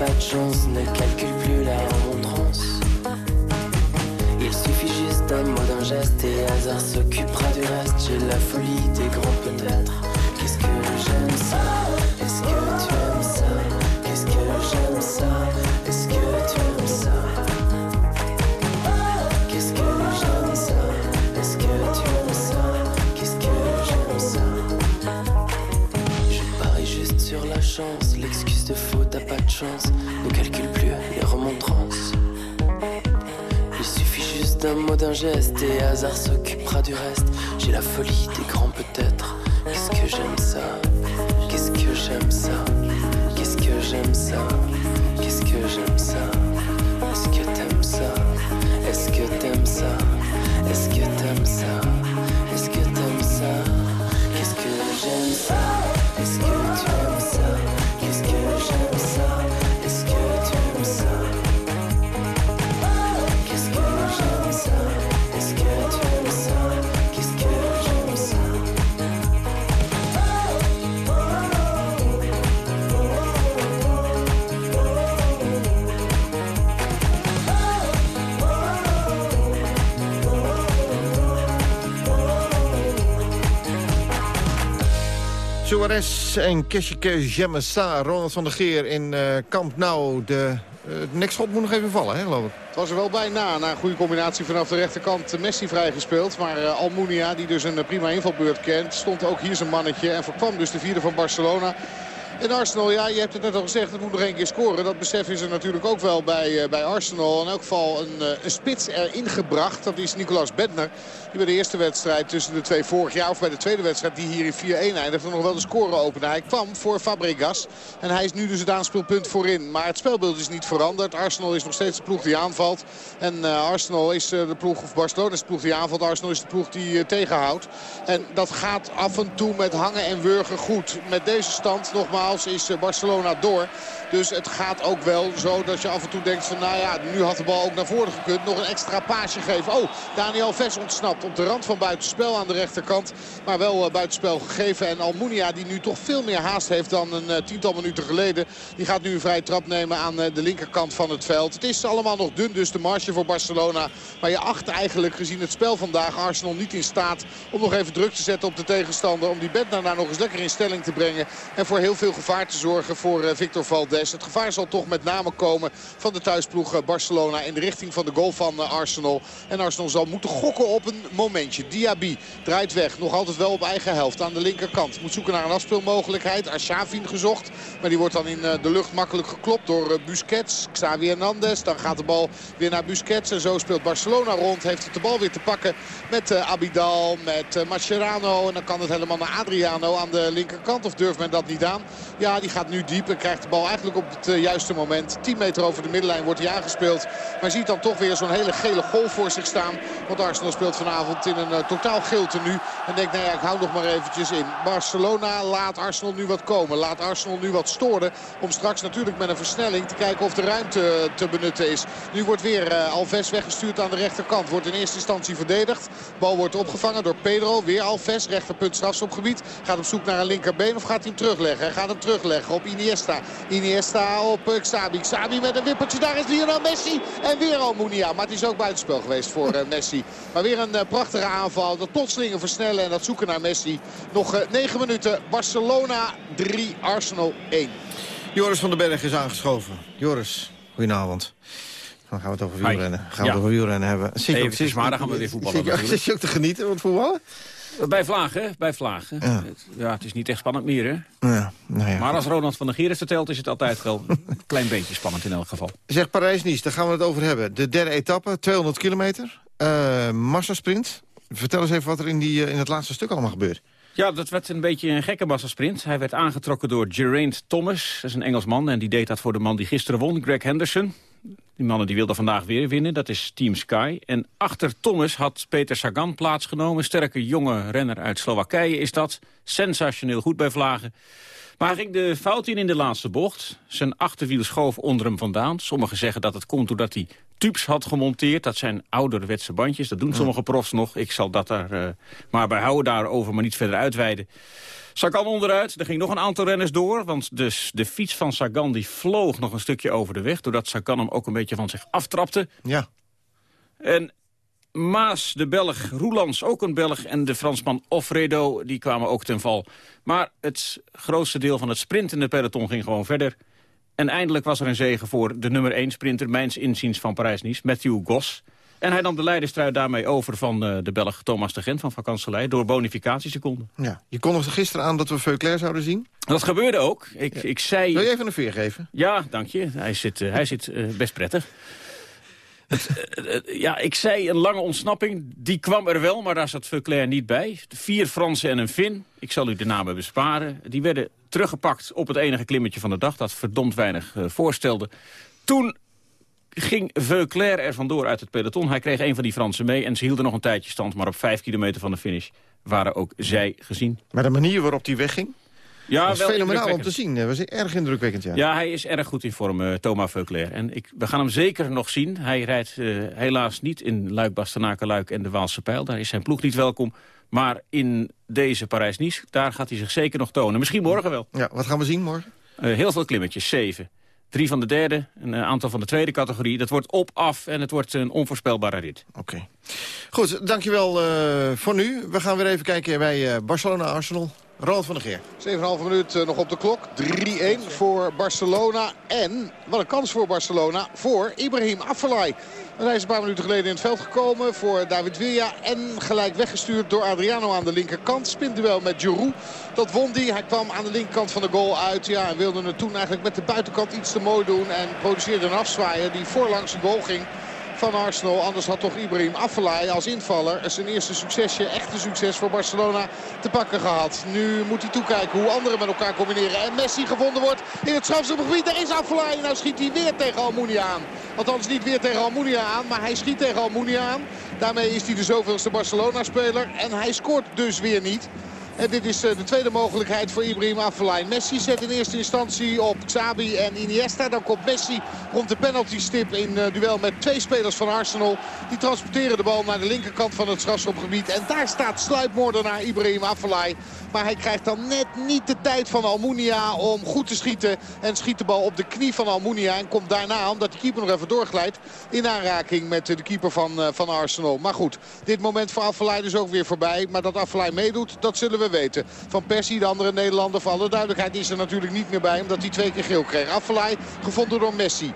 [SPEAKER 11] pas de chance, ne calcule plus la remontrance. Il suffit juste d'un mot, d'un geste et hasard s'occupera du reste. J'ai la folie des grands peut-être. Qu'est-ce que j'aime ça? Pas de chance, ne calcule plus les remontrances. Il suffit juste d'un mot, d'un geste et hasard s'occupera du reste. J'ai la folie des grands peut-être. Qu'est-ce que j'aime ça? Qu'est-ce que j'aime ça? Qu'est-ce que j'aime ça?
[SPEAKER 3] Suarez en Keshike Jemessa, Ronald van der Geer in eh, Kamp Nou. De uh, nekschot moet nog even vallen, hè, geloof ik.
[SPEAKER 4] Het was er wel bijna. Na een goede combinatie vanaf de rechterkant Messi vrijgespeeld. Maar uh, Almunia, die dus een prima invalbeurt kent, stond ook hier zijn mannetje. En voorkwam dus de vierde van Barcelona. En Arsenal, ja, je hebt het net al gezegd, het moet nog één keer scoren. Dat besef is er natuurlijk ook wel bij, uh, bij Arsenal. In elk geval een, uh, een spits erin gebracht. Dat is Nicolas Bedner. Die bij de eerste wedstrijd tussen de twee vorig jaar, of bij de tweede wedstrijd die hier in 4-1 eindigde, nog wel de score opende. Hij kwam voor Fabregas. En hij is nu dus het aanspeelpunt voorin. Maar het spelbeeld is niet veranderd. Arsenal is nog steeds de ploeg die aanvalt. En uh, Arsenal is de ploeg, of Barcelona is de ploeg die aanvalt. Arsenal is de ploeg die tegenhoudt. En dat gaat af en toe met hangen en wurgen goed. Met deze stand nogmaals is Barcelona door. Dus het gaat ook wel zo dat je af en toe denkt van nou ja, nu had de bal ook naar voren gekund. Nog een extra paasje geven. Oh, Daniel Ves ontsnapt op de rand van buitenspel aan de rechterkant. Maar wel uh, buitenspel gegeven. En Almunia die nu toch veel meer haast heeft dan een uh, tiental minuten geleden. Die gaat nu een vrije trap nemen aan de linkerkant van het veld. Het is allemaal nog dun dus de marge voor Barcelona. Maar je acht eigenlijk gezien het spel vandaag Arsenal niet in staat om nog even druk te zetten op de tegenstander. Om die Bednar daar nog eens lekker in stelling te brengen. En voor heel veel gevaar te zorgen voor Victor Valdes. Het gevaar zal toch met name komen van de thuisploeg Barcelona... in de richting van de goal van Arsenal. En Arsenal zal moeten gokken op een momentje. Diaby draait weg. Nog altijd wel op eigen helft aan de linkerkant. Moet zoeken naar een afspeelmogelijkheid. Arshavin gezocht. Maar die wordt dan in de lucht makkelijk geklopt door Busquets. Xavi Hernandez. Dan gaat de bal weer naar Busquets. En zo speelt Barcelona rond. Heeft het de bal weer te pakken met Abidal, met Mascherano. En dan kan het helemaal naar Adriano aan de linkerkant. Of durft men dat niet aan? Ja, die gaat nu diep en krijgt de bal eigenlijk op het juiste moment. 10 meter over de middenlijn wordt hij aangespeeld. Maar ziet dan toch weer zo'n hele gele golf voor zich staan. Want Arsenal speelt vanavond in een uh, totaal geel tenue. En denkt, nou ja, ik hou nog maar eventjes in. Barcelona laat Arsenal nu wat komen. Laat Arsenal nu wat storen. Om straks natuurlijk met een versnelling te kijken of de ruimte te benutten is. Nu wordt weer Alves weggestuurd aan de rechterkant. Wordt in eerste instantie verdedigd. Bal wordt opgevangen door Pedro. Weer Alves, rechterpunt strafschopgebied. Gaat op zoek naar een linkerbeen of gaat hij hem terugleggen? Hem terugleggen op Iniesta. Iniesta op uh, Xabi. Xabi met een wippertje. Daar is Lionel Messi. En weer Almunia. Maar het is ook buitenspel geweest voor uh, Messi. Maar weer een uh, prachtige aanval. Dat plotselingen versnellen en dat zoeken naar Messi. Nog uh, 9 minuten. Barcelona 3, Arsenal 1.
[SPEAKER 3] Joris van den Berg is aangeschoven. Joris, goedenavond. Dan gaan we het over wielrennen. Gaan we
[SPEAKER 12] Ja.
[SPEAKER 3] het over wielrennen hebben. Zit je
[SPEAKER 12] Eventjes, maar dan gaan we weer voetballen
[SPEAKER 3] Zit je, zit je ook te genieten van het voetballen?
[SPEAKER 12] Bij Vlagen, bij Vlagen.
[SPEAKER 3] Ja.
[SPEAKER 12] Het, ja, het is niet echt spannend meer, hè?
[SPEAKER 3] Ja, nou ja.
[SPEAKER 12] Maar als Ronald van der Gier het vertelt, is het altijd wel een klein beetje spannend in elk geval.
[SPEAKER 3] Zeg Parijs-Nice, daar gaan we het over hebben. De derde etappe, 200 kilometer. Eh massasprint. Vertel eens even wat er in, die, eh, in het laatste stuk allemaal gebeurt.
[SPEAKER 12] Ja, dat werd een beetje een gekke massasprint. Hij werd aangetrokken door Geraint Thomas. Dat is een Engelsman en die deed dat voor de man die gisteren won, Greg Henderson. Die mannen die wilden vandaag weer winnen, dat is Team Sky. En achter Thomas had Peter Sagan plaatsgenomen. Sterke jonge renner uit Slowakije is dat. Sensationeel goed bij Vlagen. Maar hij ging de fout in in de laatste bocht. Zijn achterwiel schoof onder hem vandaan. Sommigen zeggen dat het komt doordat hij tubes had gemonteerd. Dat zijn ouderwetse bandjes. Dat doen sommige profs nog. Ik zal dat daar eh, maar bij houden daarover, maar niet verder uitweiden. Sagan onderuit. Er ging nog een aantal renners door. Want dus de fiets van Sagan die vloog nog een stukje over de weg. Doordat Sagan hem ook een beetje van zich aftrapte.
[SPEAKER 3] Ja.
[SPEAKER 12] En Maas, de Belg, Roelands, ook een Belg... en de Fransman Offredo, die kwamen ook ten val. Maar het grootste deel van het sprintende peloton ging gewoon verder. En eindelijk was er een zege voor de nummer 1 sprinter... mijns inziens van Parijs-Nice, Matthew Goss. En hij nam de leiderstrui daarmee over van eh, de Belg Thomas de Gent van Van Kanselij... door bonificatieseconden.
[SPEAKER 3] ja. Je kondigde gisteren aan dat we Veuclair zouden zien.
[SPEAKER 12] Dat gebeurde ook. Ik, ik zei...
[SPEAKER 3] Wil je even een veer geven?
[SPEAKER 12] Ja, dank je. Hij zit, eh, hij zit eh, best prettig. Ja, ik zei een lange ontsnapping. Die kwam er wel, maar daar zat Veuclair niet bij. Vier Fransen en een Fin. Ik zal u de namen besparen. Die werden teruggepakt op het enige klimmetje van de dag... dat verdomd weinig voorstelde. Toen ging Veuclair er vandoor uit het peloton. Hij kreeg een van die Fransen mee en ze hielden nog een tijdje stand. Maar op vijf kilometer van de finish waren ook zij gezien.
[SPEAKER 3] Maar de manier waarop die wegging,
[SPEAKER 12] Ja,
[SPEAKER 3] was
[SPEAKER 12] wel
[SPEAKER 3] fenomenaal om te zien. Dat was erg indrukwekkend, ja.
[SPEAKER 12] Ja, hij is erg goed in vorm, eh, Thomas Veuclair. En ik, we gaan hem zeker nog zien. Hij rijdt eh, helaas niet in Luik, Bastenaken, Luik en de Waalse Pijl. Daar is zijn ploeg niet welkom. Maar in deze Parijs-Nice, daar gaat hij zich zeker nog tonen. Misschien morgen wel.
[SPEAKER 3] Ja, wat gaan we zien morgen?
[SPEAKER 12] Eh, heel veel klimmetjes, zeven. Drie van de derde, een eh, aantal van de tweede categorie. Dat wordt op, af en het wordt een onvoorspelbare rit.
[SPEAKER 3] Oké. Goed, dankjewel eh voor nu. We gaan weer even kijken bij eh, Barcelona-Arsenal. Ronald van der Geer.
[SPEAKER 4] 7,5 minuut nog op de klok. 3-1 voor Barcelona. En wat een kans voor Barcelona voor Ibrahim Afellay. Hij is een paar minuten geleden in het veld gekomen voor David Villa. En gelijk weggestuurd door Adriano aan de linkerkant. Spinduel met Giroud. Dat won hij. Hij kwam aan de linkerkant van de goal uit. Ja, en wilde het toen eigenlijk met de buitenkant iets te mooi doen. En produceerde een afzwaaier die voorlangs de goal ging van Arsenal. Anders had toch Ibrahim Afellay als invaller zijn eerste succesje, echte succes voor Barcelona te pakken gehad. Nu moet hij toekijken hoe anderen met elkaar combineren. En Messi gevonden wordt in het strafschopgebied. Daar is Afellay. Nou schiet hij weer tegen Almunia aan. Althans niet weer tegen Almunia aan, maar hij schiet tegen Almunia aan. Daarmee is hij de zoveelste Barcelona-speler. En hij scoort dus weer niet. En dit is eh, de tweede mogelijkheid voor Ibrahim Afellay. Messi zet in eerste instantie op Xabi en Iniesta. Dan komt Messi rond de penaltystip in eh, duel met twee spelers van Arsenal. Die transporteren de bal naar de linkerkant van het strafschopgebied. En daar staat sluipmoordenaar Ibrahim Afellay. Maar hij krijgt dan net niet de tijd van Almunia om goed te schieten. En schiet de bal op de knie van Almunia. En komt daarna, omdat de keeper nog even doorglijdt, in aanraking met de keeper van, eh, van Arsenal. Maar goed, dit moment voor Afellay dus ook weer voorbij. Maar dat Afellay meedoet, dat zullen we weten. Van Persie, de andere Nederlander, voor alle duidelijkheid is er natuurlijk niet meer bij. Omdat hij twee keer geel kreeg. Affelay gevonden door Messi.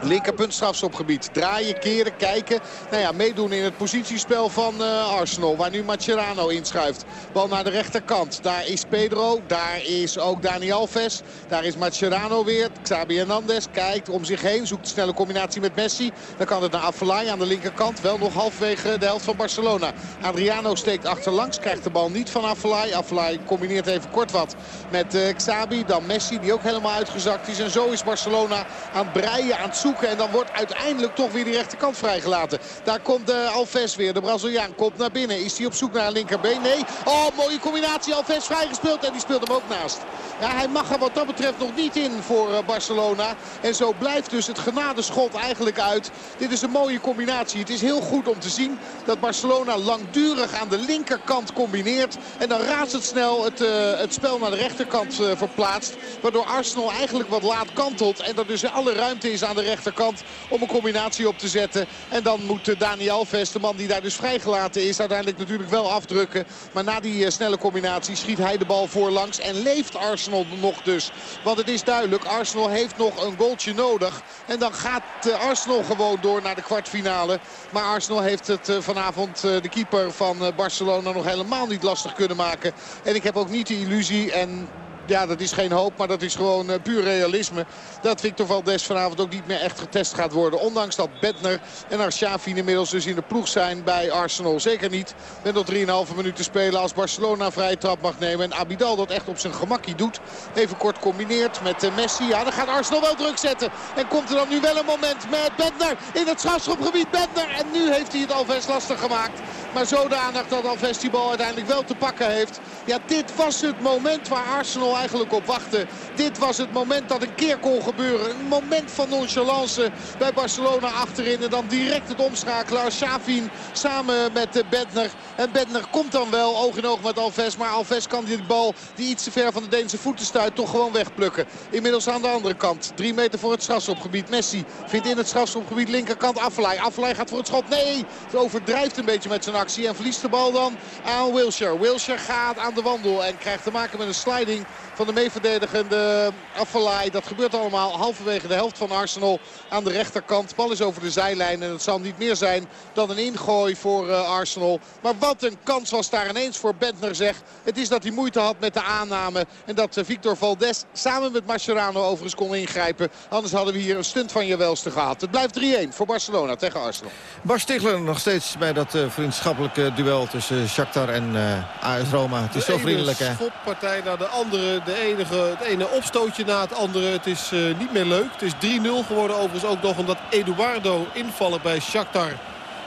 [SPEAKER 4] Linkerpunt strafschopgebied. Draaien, keren, kijken. Nou ja, meedoen in het positiespel van uh, Arsenal. Waar nu Mascherano inschuift. Bal naar de rechterkant. Daar is Pedro. Daar is ook Dani Alves. Daar is Mascherano weer. Xabi Hernandez kijkt om zich heen. Zoekt een snelle combinatie met Messi. Dan kan het naar Afellay aan de linkerkant. Wel nog halfwege de helft van Barcelona. Adriano steekt achterlangs. Krijgt de bal niet van Afellay. Afellay combineert even kort wat met uh, Xabi. Dan Messi die ook helemaal uitgezakt is. En zo is Barcelona aan het breien, aan zoeken en dan wordt uiteindelijk toch weer die rechterkant vrijgelaten. Daar komt uh, Alves weer. De Braziliaan komt naar binnen. Is hij op zoek naar een linkerbeen? Nee. Oh, mooie combinatie. Alves vrijgespeeld. En die speelt hem ook naast. Ja, hij mag er wat dat betreft nog niet in voor uh, Barcelona. En zo blijft dus het genadeschot eigenlijk uit. Dit is een mooie combinatie. Het is heel goed om te zien dat Barcelona langdurig aan de linkerkant combineert. En dan razendsnel het, uh, het spel naar de rechterkant verplaatst. Waardoor Arsenal eigenlijk wat laat kantelt. En dat dus alle ruimte is aan de rechterkant om een combinatie op te zetten. En dan moet eh, Dani Alves, de man die daar dus vrijgelaten is, uiteindelijk natuurlijk wel afdrukken. Maar na die eh, snelle combinatie schiet hij de bal voorlangs en leeft Arsenal nog dus. Want het is duidelijk, Arsenal heeft nog een goaltje nodig. En dan gaat eh, Arsenal gewoon door naar de kwartfinale. Maar Arsenal heeft het vanavond de keeper van Barcelona nog helemaal niet lastig kunnen maken. En ik heb ook niet de illusie en ja, dat is geen hoop, maar dat is gewoon uh, puur realisme. Dat Victor Valdes vanavond ook niet meer echt getest gaat worden. Ondanks dat Bedner en Arshavin inmiddels dus in de ploeg zijn bij Arsenal. Zeker niet met nog 3,5 minuten spelen als Barcelona vrije trap mag nemen. En Abidal dat echt op zijn gemakkie doet. Even kort combineert met uh, Messi. Ja, dan gaat Arsenal wel druk zetten. En komt er dan nu wel een moment met Bedner in het strafschopgebied. Bedner. En nu heeft hij het Alves lastig gemaakt. Maar zodanig dat Alves die bal uiteindelijk wel te pakken heeft. Ja, dit was het moment waar Arsenal eigenlijk op wachtte. Dit was het moment dat een keer kon gebeuren. Een moment van nonchalance bij Barcelona achterin. En dan direct het omschakelen. Xavin samen met Bedner. En Bedner komt dan wel oog in oog met Alves. Maar Alves kan die bal die iets te ver van de Deense voeten stuit toch gewoon wegplukken. Inmiddels aan de andere kant. Drie meter voor het strafschopgebied. Messi vindt in het strafschopgebied linkerkant Affelay. Affelay gaat voor het schot. Nee, het overdrijft een beetje met zijn actie. En verliest de bal dan aan Wilshire. Wilshire gaat aan de wandel en krijgt te maken met een sliding van de meeverdedigende Affalay. Dat gebeurt allemaal halverwege de helft van Arsenal aan de rechterkant. Bal is over de zijlijn en het zal niet meer zijn dan een ingooi voor uh, Arsenal. Maar wat een kans was daar ineens voor Bentner zeg. Het is dat hij moeite had met de aanname. En dat uh, Victor Valdes samen met Mascherano overigens kon ingrijpen. Anders hadden we hier een stunt van je welste gehad. Het blijft 3-1 voor Barcelona tegen Arsenal.
[SPEAKER 3] Bas Stigler nog steeds bij dat uh, vriendschappelijke duel tussen Shakhtar en AS Roma. Het is
[SPEAKER 5] de
[SPEAKER 3] zo vriendelijk hè.
[SPEAKER 5] De schoppartij naar de andere de enige, het ene opstootje na het andere. Het is uh, niet meer leuk. Het is 3-0 geworden overigens ook nog omdat Eduardo invallen bij Shakhtar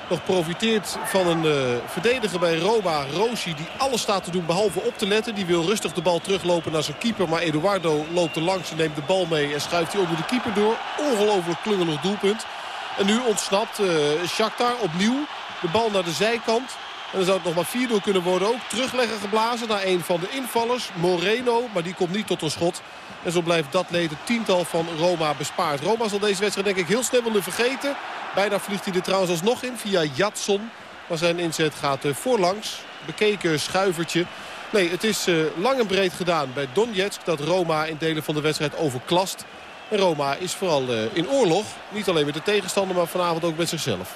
[SPEAKER 5] nog profiteert van een uh, verdediger bij Roma, Roshi, die alles staat te doen behalve op te letten. Die wil rustig de bal teruglopen naar zijn keeper, maar Eduardo loopt er langs neemt de bal mee en schuift hij onder de keeper door. Ongelooflijk klungelig doelpunt. En nu ontsnapt uh, Shakhtar opnieuw de bal naar de zijkant. En dan zou het nog maar 4 door kunnen worden ook. Terugleggen geblazen naar een van de invallers, Moreno. Maar die komt niet tot een schot. En zo blijft dat leed het tiental van Roma bespaard. Roma zal deze wedstrijd denk ik heel snel willen vergeten. Bijna vliegt hij er trouwens alsnog in via Jatson. Maar zijn inzet gaat voorlangs. Bekeken schuivertje. Nee, het is uh, lang en breed gedaan bij Donetsk dat Roma in delen van de wedstrijd overklast. En Roma is vooral uh, in oorlog. Niet alleen met de tegenstander, maar vanavond ook met zichzelf.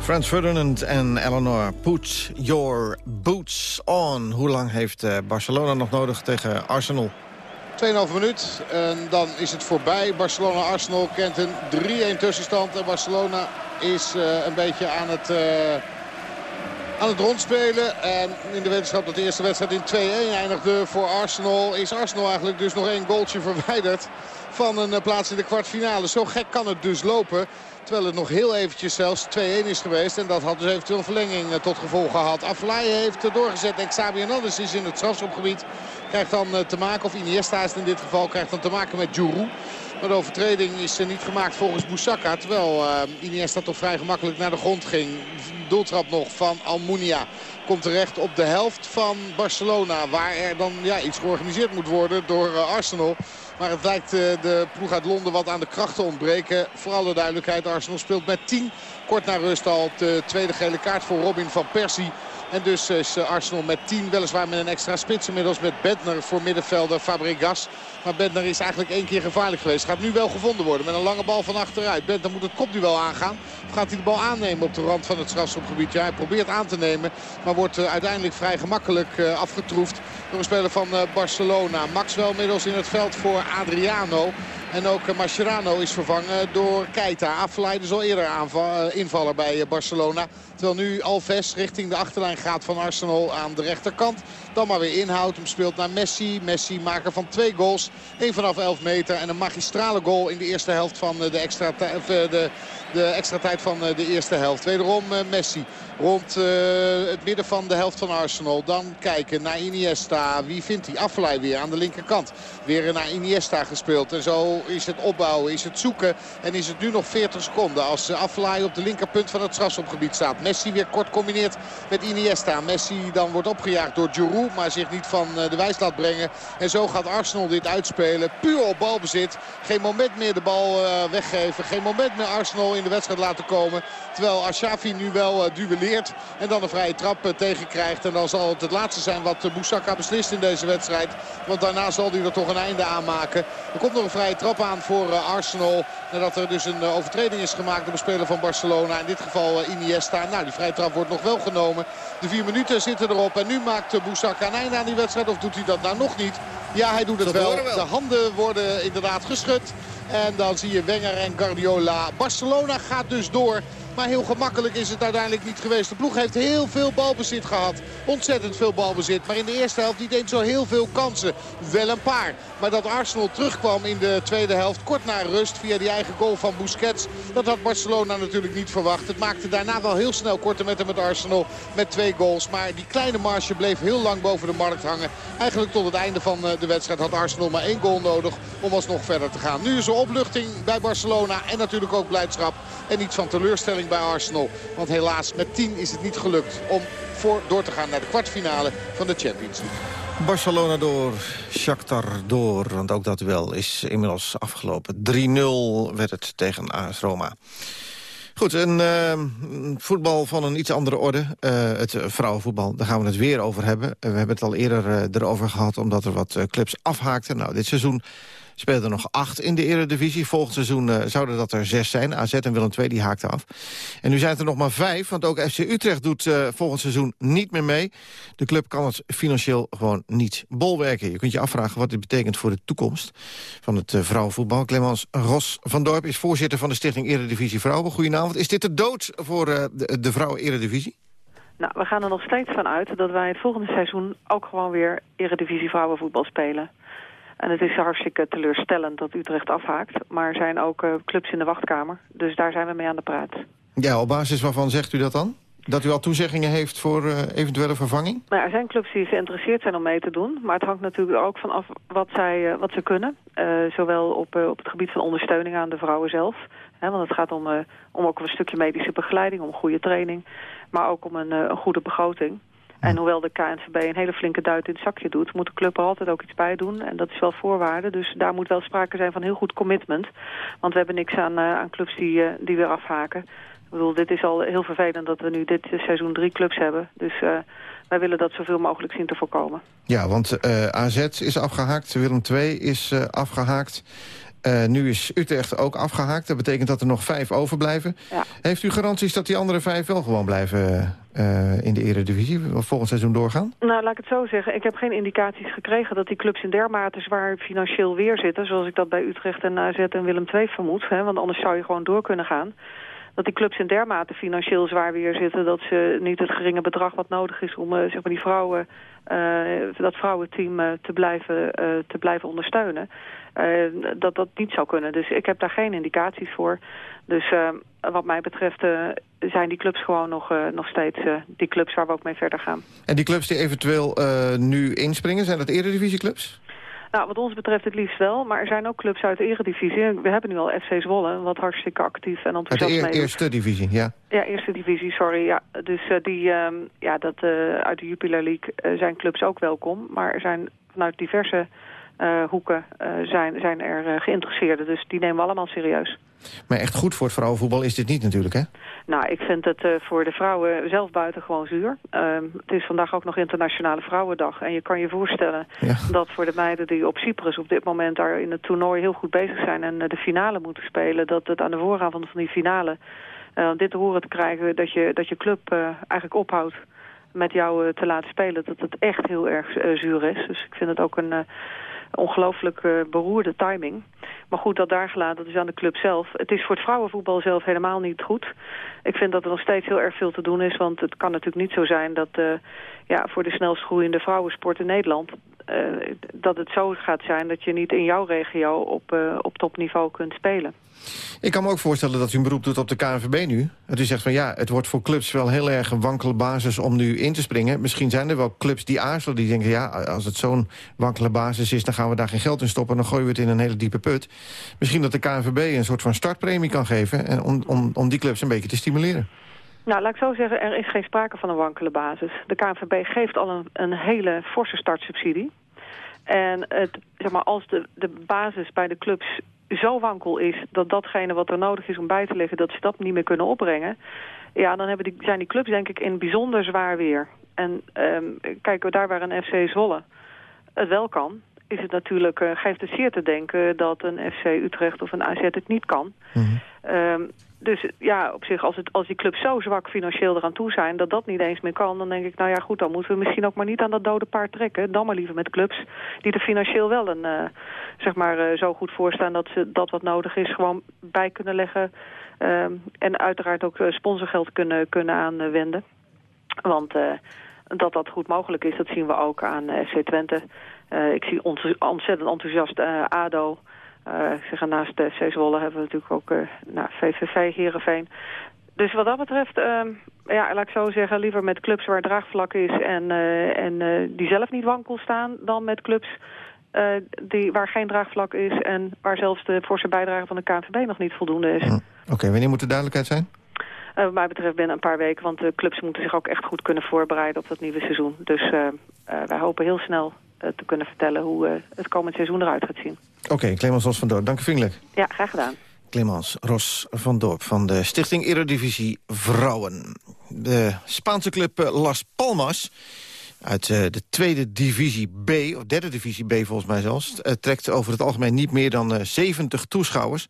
[SPEAKER 3] Frans Ferdinand en Eleanor, put your boots on. Hoe lang heeft eh, Barcelona nog nodig tegen Arsenal?
[SPEAKER 4] 2,5 minuut en dan is het voorbij. Barcelona-Arsenal kent een 3-1 tussenstand. En Barcelona is uh, een beetje aan het, uh, aan het rondspelen. En in de wetenschap dat de eerste wedstrijd in 2-1 eindigde voor Arsenal... is Arsenal eigenlijk dus nog één goaltje verwijderd van een plaats in de kwartfinale. Zo gek kan het dus lopen. Terwijl het nog heel eventjes zelfs 2-1 is geweest. En dat had dus eventueel verlenging tot gevolg gehad. Aflaai heeft doorgezet. En Hernandez is in het strafschopgebied. Krijgt dan te maken, of Iniesta is in dit geval, krijgt dan te maken met Giroud. Maar de overtreding is niet gemaakt volgens Boussaka. Terwijl Iniesta toch vrij gemakkelijk naar de grond ging. Doeltrap nog van Almunia. Komt terecht op de helft van Barcelona. Waar er dan ja, iets georganiseerd moet worden door Arsenal. Maar het lijkt uh, de ploeg uit Londen wat aan de krachten ontbreken. Vooral de duidelijkheid, Arsenal speelt met 10. Kort na rust al de tweede gele kaart voor Robin van Persie. En dus is Arsenal met 10, weliswaar met een extra spits inmiddels met Bedner voor middenvelder Fabregas. Maar Bedner is eigenlijk één keer gevaarlijk geweest. Gaat nu wel gevonden worden met een lange bal van achteruit. Bedner moet het kopduel aangaan. Of gaat hij de bal aannemen op de rand van het strafschopgebied? Ja, hij probeert aan te nemen. Maar wordt uiteindelijk vrij gemakkelijk afgetroefd door een speler van Barcelona. Maxwell inmiddels in het veld voor Adriano. En ook Mascherano is vervangen door Keita. Affelay dus al eerder invaller bij Barcelona. Terwijl nu Alves richting de achterlijn gaat van Arsenal aan de rechterkant. Dan maar weer inhoudt. Hem speelt naar Messi. Messi maker van twee goals. Eén vanaf 11 meter. En een magistrale goal in de eerste helft van de extra, de, de extra tijd van de eerste helft. Wederom Messi rond uh, het midden van de helft van Arsenal. Dan kijken naar Iniesta. Wie vindt hij? Affelay weer aan de linkerkant. Weer naar Iniesta gespeeld. En zo is het opbouwen, is het zoeken. En is het nu nog 40 seconden als Affelay op de linkerpunt van het strafschopgebied staat. Messi weer kort combineert met Iniesta. Messi dan wordt opgejaagd door Giroud, maar zich niet van de wijs laat brengen. En zo gaat Arsenal dit uitspelen. Puur op balbezit. Geen moment meer de bal uh, weggeven. Geen moment meer Arsenal in de wedstrijd laten komen. Terwijl Ashafi nu wel uh. En dan een vrije trap uh, tegenkrijgt. En dan zal het het laatste zijn wat Boussaka beslist in deze wedstrijd. Want daarna zal hij er toch een einde aan maken. Er komt nog een vrije trap aan voor Arsenal. Nadat er dus een overtreding is gemaakt door de speler van Barcelona. In dit geval Iniesta. Nou, die vrije trap wordt nog wel genomen. De vier minuten zitten erop. En nu maakt Boussaka een einde aan die wedstrijd. Of doet hij dat nou nog niet? Ja, hij doet het wel. wel. De handen worden inderdaad geschud. En dan zie je Wenger en Guardiola. Barcelona gaat dus door. Maar heel gemakkelijk is het uiteindelijk niet geweest. De ploeg heeft heel veel balbezit gehad. Ontzettend veel balbezit. Maar in de eerste helft niet eens zo heel veel kansen. Wel een paar. Maar dat Arsenal terugkwam in de tweede helft. Kort na rust via die eigen goal van Busquets. Dat had Barcelona natuurlijk niet verwacht. Het maakte daarna wel heel snel korte metten met Arsenal. Met twee goals. Maar die kleine marge bleef heel lang boven de markt hangen. Eigenlijk tot het einde van de wedstrijd had Arsenal maar één goal nodig. Om alsnog verder te gaan. Nu is er opluchting bij Barcelona. En natuurlijk ook blijdschap. En iets van teleurstelling bij Arsenal. Want helaas met 10 is het niet gelukt om voor door te gaan naar de kwartfinale van de Champions League.
[SPEAKER 3] Barcelona door, Shakhtar door, want ook dat duel is inmiddels afgelopen. 3-0 werd het tegen AS Roma. Goed, een uh, voetbal van een iets andere orde. Uh, het vrouwenvoetbal, daar gaan we het weer over hebben. Uh, we hebben het al eerder erover gehad, omdat er wat clubs afhaakten. Nou, dit seizoen speelden nog acht in de eredivisie. Volgend seizoen uh, zouden dat er zes zijn. AZ en Willem II die haakten af. En nu zijn het er nog maar vijf, want ook FC Utrecht doet uh, volgend seizoen niet meer mee. De club kan het financieel gewoon niet bolwerken. Je kunt je afvragen wat dit betekent voor de toekomst van het uh, vrouwenvoetbal. Clemens Ros van Dorp is voorzitter van de Stichting Eredivisie Vrouwen. Goedenavond. Is dit de dood voor de, de vrouwen-eredivisie?
[SPEAKER 13] Nou, we gaan er nog steeds van uit dat wij het volgende seizoen ook gewoon weer Eredivisie vrouwenvoetbal spelen. En het is hartstikke teleurstellend dat Utrecht afhaakt. Maar er zijn ook uh, clubs in de wachtkamer. Dus daar zijn we mee aan de praat.
[SPEAKER 3] Ja, op basis waarvan zegt u dat dan? Dat u al toezeggingen heeft voor uh, eventuele vervanging?
[SPEAKER 13] Nou, er zijn clubs die geïnteresseerd zijn om mee te doen. Maar het hangt natuurlijk ook van af wat, zij, uh, wat ze kunnen. zowel op, op het gebied van ondersteuning aan de vrouwen zelf. Hè, want het gaat om, om ook een stukje medische begeleiding, om goede training. Maar ook om een, een goede begroting. En hoewel de KNVB een hele flinke duit in het zakje doet... moet de club er altijd ook iets bij doen. En dat is wel voorwaarde. Dus daar moet wel sprake zijn van heel goed commitment. Want we hebben niks aan, uh, aan clubs die, uh, die weer afhaken. Ik bedoel, dit is al heel vervelend dat we nu dit seizoen drie clubs hebben. Dus uh, wij willen dat zoveel mogelijk zien te voorkomen.
[SPEAKER 3] Ja, want AZ is afgehaakt, Willem II is afgehaakt. Eh, nu is Utrecht ook afgehaakt. Dat betekent dat er nog vijf overblijven.
[SPEAKER 13] Ja.
[SPEAKER 3] Heeft u garanties dat die andere vijf wel gewoon blijven eh, in de eredivisie? Of volgend seizoen doorgaan?
[SPEAKER 13] Nou, laat ik het zo zeggen. Ik heb geen indicaties gekregen dat die clubs in dermate zwaar financieel weer zitten. Zoals ik dat bij Utrecht en AZ en Willem II vermoed. Hè, want anders zou je gewoon door kunnen gaan. Dat die clubs in dermate financieel zwaar weer zitten... dat ze niet het geringe bedrag wat nodig is om eh, zeg maar die vrouwen, dat vrouwenteam te, blijven, te blijven ondersteunen. Eh, dat dat niet zou kunnen. Dus ik heb daar geen indicaties voor. Dus eh, wat mij betreft eh, zijn die clubs gewoon nog, nog steeds die clubs waar we ook mee verder gaan.
[SPEAKER 3] En die clubs die eventueel nu inspringen, zijn dat eredivisieclubs?
[SPEAKER 13] Nou, wat ons betreft het liefst wel. Maar er zijn ook clubs uit de eredivisie. We hebben nu al FC Zwolle, wat hartstikke actief en
[SPEAKER 3] Uit de
[SPEAKER 13] enthousiast
[SPEAKER 3] eer-
[SPEAKER 13] meedoet.
[SPEAKER 3] eerste divisie, ja.
[SPEAKER 13] Ja, eerste divisie, sorry. Ja. Dus die, ehm, ja, dat, eh, uit de Jupiler League zijn clubs ook welkom. Maar er zijn vanuit diverse hoeken eh, zijn, zijn er eh, geïnteresseerden. Dus die nemen we allemaal serieus.
[SPEAKER 3] Maar echt goed voor het vrouwenvoetbal is dit niet natuurlijk, hè?
[SPEAKER 13] Nou, ik vind het eh, voor de vrouwen zelf buitengewoon zuur. Ehm, het is vandaag ook nog Internationale Vrouwendag. En je kan je voorstellen dat voor de meiden die op Cyprus op dit moment daar in het toernooi heel goed bezig zijn en eh, de finale moeten spelen, dat het aan de vooravond van die finale eh, dit te horen te krijgen dat je, dat je club eh, eigenlijk ophoudt met jou eh, te laten spelen, dat het echt heel erg eh, zuur is. Dus ik vind het ook een eh, ongelooflijk eh, beroerde timing. Maar goed, dat daar gelaten, dat is aan de club zelf. Het is voor het vrouwenvoetbal zelf helemaal niet goed. Ik vind dat er nog steeds heel erg veel te doen is, want het kan natuurlijk niet zo zijn dat eh, ja, voor de snelst groeiende vrouwensport in Nederland dat het zo gaat zijn dat je niet in jouw regio op, eh, op topniveau kunt spelen.
[SPEAKER 3] Ik kan me ook voorstellen dat u een beroep doet op de KNVB nu. Dat u zegt van ja, het wordt voor clubs wel heel erg een wankele basis om nu in te springen. Misschien zijn er wel clubs die aarzelen, die denken... ja, als het zo'n wankele basis is, dan gaan we daar geen geld in stoppen... dan gooien we het in een hele diepe put. Misschien dat de KNVB een soort van startpremie kan geven... En om, om, om die clubs een beetje te stimuleren.
[SPEAKER 13] Nou, laat ik zo zeggen, er is geen sprake van een wankele basis. De KNVB geeft al een, hele forse startsubsidie. En het, zeg maar, als de, de basis bij de clubs zo wankel is... dat datgene wat er nodig is om bij te liggen... dat ze dat niet meer kunnen opbrengen... ja, dan hebben die, zijn die clubs denk ik in bijzonder zwaar weer. En ehm, kijk, daar waar een FC Zwolle het wel kan... is het natuurlijk, eh, geeft het zeer te denken dat een FC Utrecht of een AZ het niet kan... Ehm, dus ja, op zich, als, het, als die clubs zo zwak financieel eraan toe zijn... dat dat niet eens meer kan, dan denk ik... nou ja, goed, dan moeten we misschien ook maar niet aan dat dode paard trekken. Dan maar liever met clubs die er financieel wel een, eh, zeg maar, eh, zo goed voor staan... dat ze dat wat nodig is gewoon bij kunnen leggen. Ehm, en uiteraard ook eh, sponsorgeld kunnen, kunnen aanwenden. Want dat dat goed mogelijk is, dat zien we ook aan FC Twente. Ik zie ont- ontzettend enthousiast ADO... Eh, ik zeg, naast de FC Zwolle hebben we natuurlijk ook eh nou, VVV, Heerenveen. Dus wat dat betreft, ehm, ja, laat ik zo zeggen, liever met clubs waar draagvlak is en, eh, en eh, die zelf niet wankel staan, dan met clubs eh, die, waar geen draagvlak is en waar zelfs de forse bijdrage van de KNVB nog niet voldoende is.
[SPEAKER 3] Oké, wanneer moet de duidelijkheid zijn?
[SPEAKER 13] Eh, wat mij betreft binnen een paar weken, want de clubs moeten zich ook echt goed kunnen voorbereiden op dat nieuwe seizoen. Dus eh, eh, wij hopen heel snel eh, te kunnen vertellen hoe eh, het komend seizoen eruit gaat zien.
[SPEAKER 3] Oké, Clemens Ros van Dorp, dank u vriendelijk.
[SPEAKER 13] Ja, graag gedaan.
[SPEAKER 3] Clemens Ros van Dorp van de Stichting Eredivisie Vrouwen. De Spaanse club eh, Las Palmas uit eh, de tweede divisie B, of derde divisie B volgens mij zelfs... eh, trekt over het algemeen niet meer dan eh, 70 toeschouwers...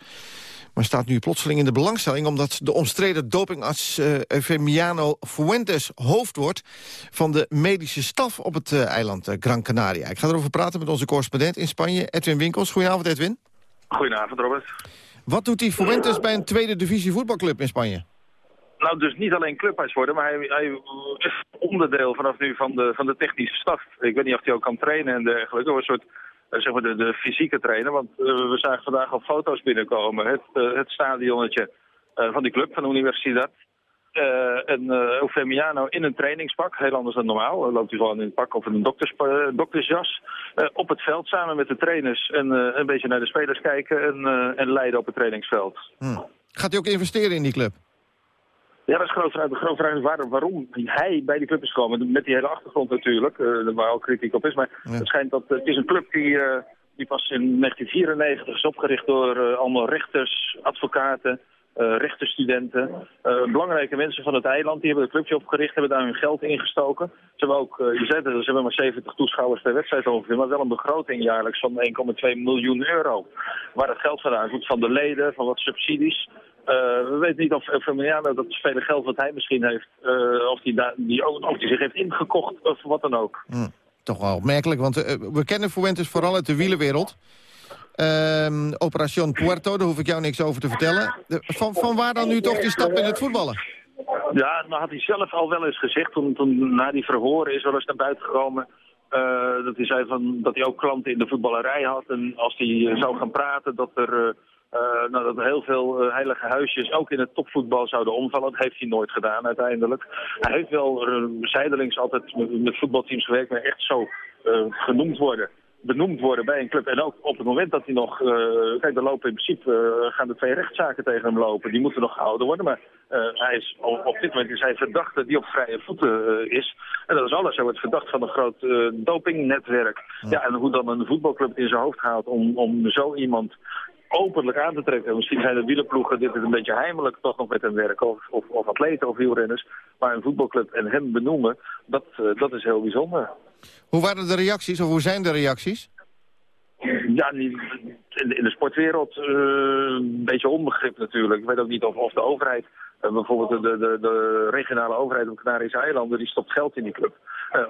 [SPEAKER 3] maar staat nu plotseling in de belangstelling... omdat de omstreden dopingarts eh Eufemiano Fuentes hoofd wordt... van de medische staf op het eh, eiland eh, Gran Canaria. Ik ga erover praten met onze correspondent in Spanje, Edwin Winkels. Goedenavond, Edwin.
[SPEAKER 14] Goedenavond, Robert.
[SPEAKER 3] Wat doet die Fuentes bij een tweede divisie voetbalclub in Spanje?
[SPEAKER 14] Nou, dus niet alleen clubhuis worden, maar hij, hij is onderdeel vanaf nu van de, van de technische staf. Ik weet niet of hij ook kan trainen en dergelijke. Een soort, zeg maar, de, de fysieke trainer. Want eh, we zagen vandaag al foto's binnenkomen. Het, eh, het stadionnetje eh, van die club, van de Universidad. Eh en Eufemiano in een trainingspak, heel anders dan normaal. Loopt hij gewoon in een pak of in een dokters, eh, doktersjas. eh, op het veld samen met de trainers en eh, een beetje naar de spelers kijken en, eh, en leiden op het trainingsveld.
[SPEAKER 3] Hm. Gaat hij ook investeren in die club?
[SPEAKER 14] Ja, dat is groot vraag is waar, waarom hij bij die club is gekomen. Met die hele achtergrond natuurlijk, eh, waar ook kritiek op is. Maar het schijnt dat het is een club die, eh, die pas in 1994 is opgericht door eh, allemaal rechters, advocaten, eh, rechtenstudenten. eh, belangrijke mensen van het eiland. Die hebben een clubje opgericht, hebben daar hun geld ingestoken. Ze hebben ook, eh, je zei het, ze hebben maar 70 toeschouwers per wedstrijd ongeveer. Maar wel een begroting jaarlijks van 1,2 miljoen euro. Waar het geld vandaan komt van de leden, van wat subsidies. Eh, we weten niet of, Emiliano dat vele geld wat hij misschien heeft, eh, of die, of die zich heeft ingekocht of wat dan ook.
[SPEAKER 3] Hm, toch wel opmerkelijk, want eh, we kennen Fuentes vooral uit de wielenwereld. Ehm Operation Puerto, daar hoef ik jou niks over te vertellen. De- van, van waar dan nu toch die stap in het voetballen?
[SPEAKER 14] Ja, nou had hij zelf al wel eens gezegd, toen, toen na die verhoren is wel eens naar buiten gekomen... dat hij zei van, dat hij ook klanten in de voetballerij had. En als hij zou gaan praten, dat er, nou, dat er heel veel eh, heilige huisjes ook in het topvoetbal zouden omvallen. Dat heeft hij nooit gedaan uiteindelijk. Hij heeft wel eh, zijdelings altijd met, met voetbalteams gewerkt, maar echt zo eh, genoemd worden benoemd worden bij een club. En ook op het moment dat hij nog... eh, kijk, er lopen in principe eh, gaan er twee rechtszaken tegen hem lopen. Die moeten nog gehouden worden. Maar eh, hij is, op, dit moment is hij verdachte die op vrije voeten eh, is. En dat is alles. Hij wordt verdacht van een groot eh, dopingnetwerk. Ja. en hoe dan een voetbalclub in zijn hoofd haalt om, om zo iemand openlijk aan te trekken. Misschien zijn de wielerploegen dit is een beetje heimelijk toch nog met hem werken. Of, of, of atleten of wielrenners. Maar een voetbalclub en hem benoemen, dat, eh, dat is heel bijzonder.
[SPEAKER 3] Hoe waren de reacties, of hoe zijn de reacties?
[SPEAKER 14] Ja, in de, sportwereld eh, een beetje onbegrip natuurlijk. Ik weet ook niet of, of de overheid, eh, bijvoorbeeld de, de, de regionale overheid op Canarische eilanden, die stopt geld in die club.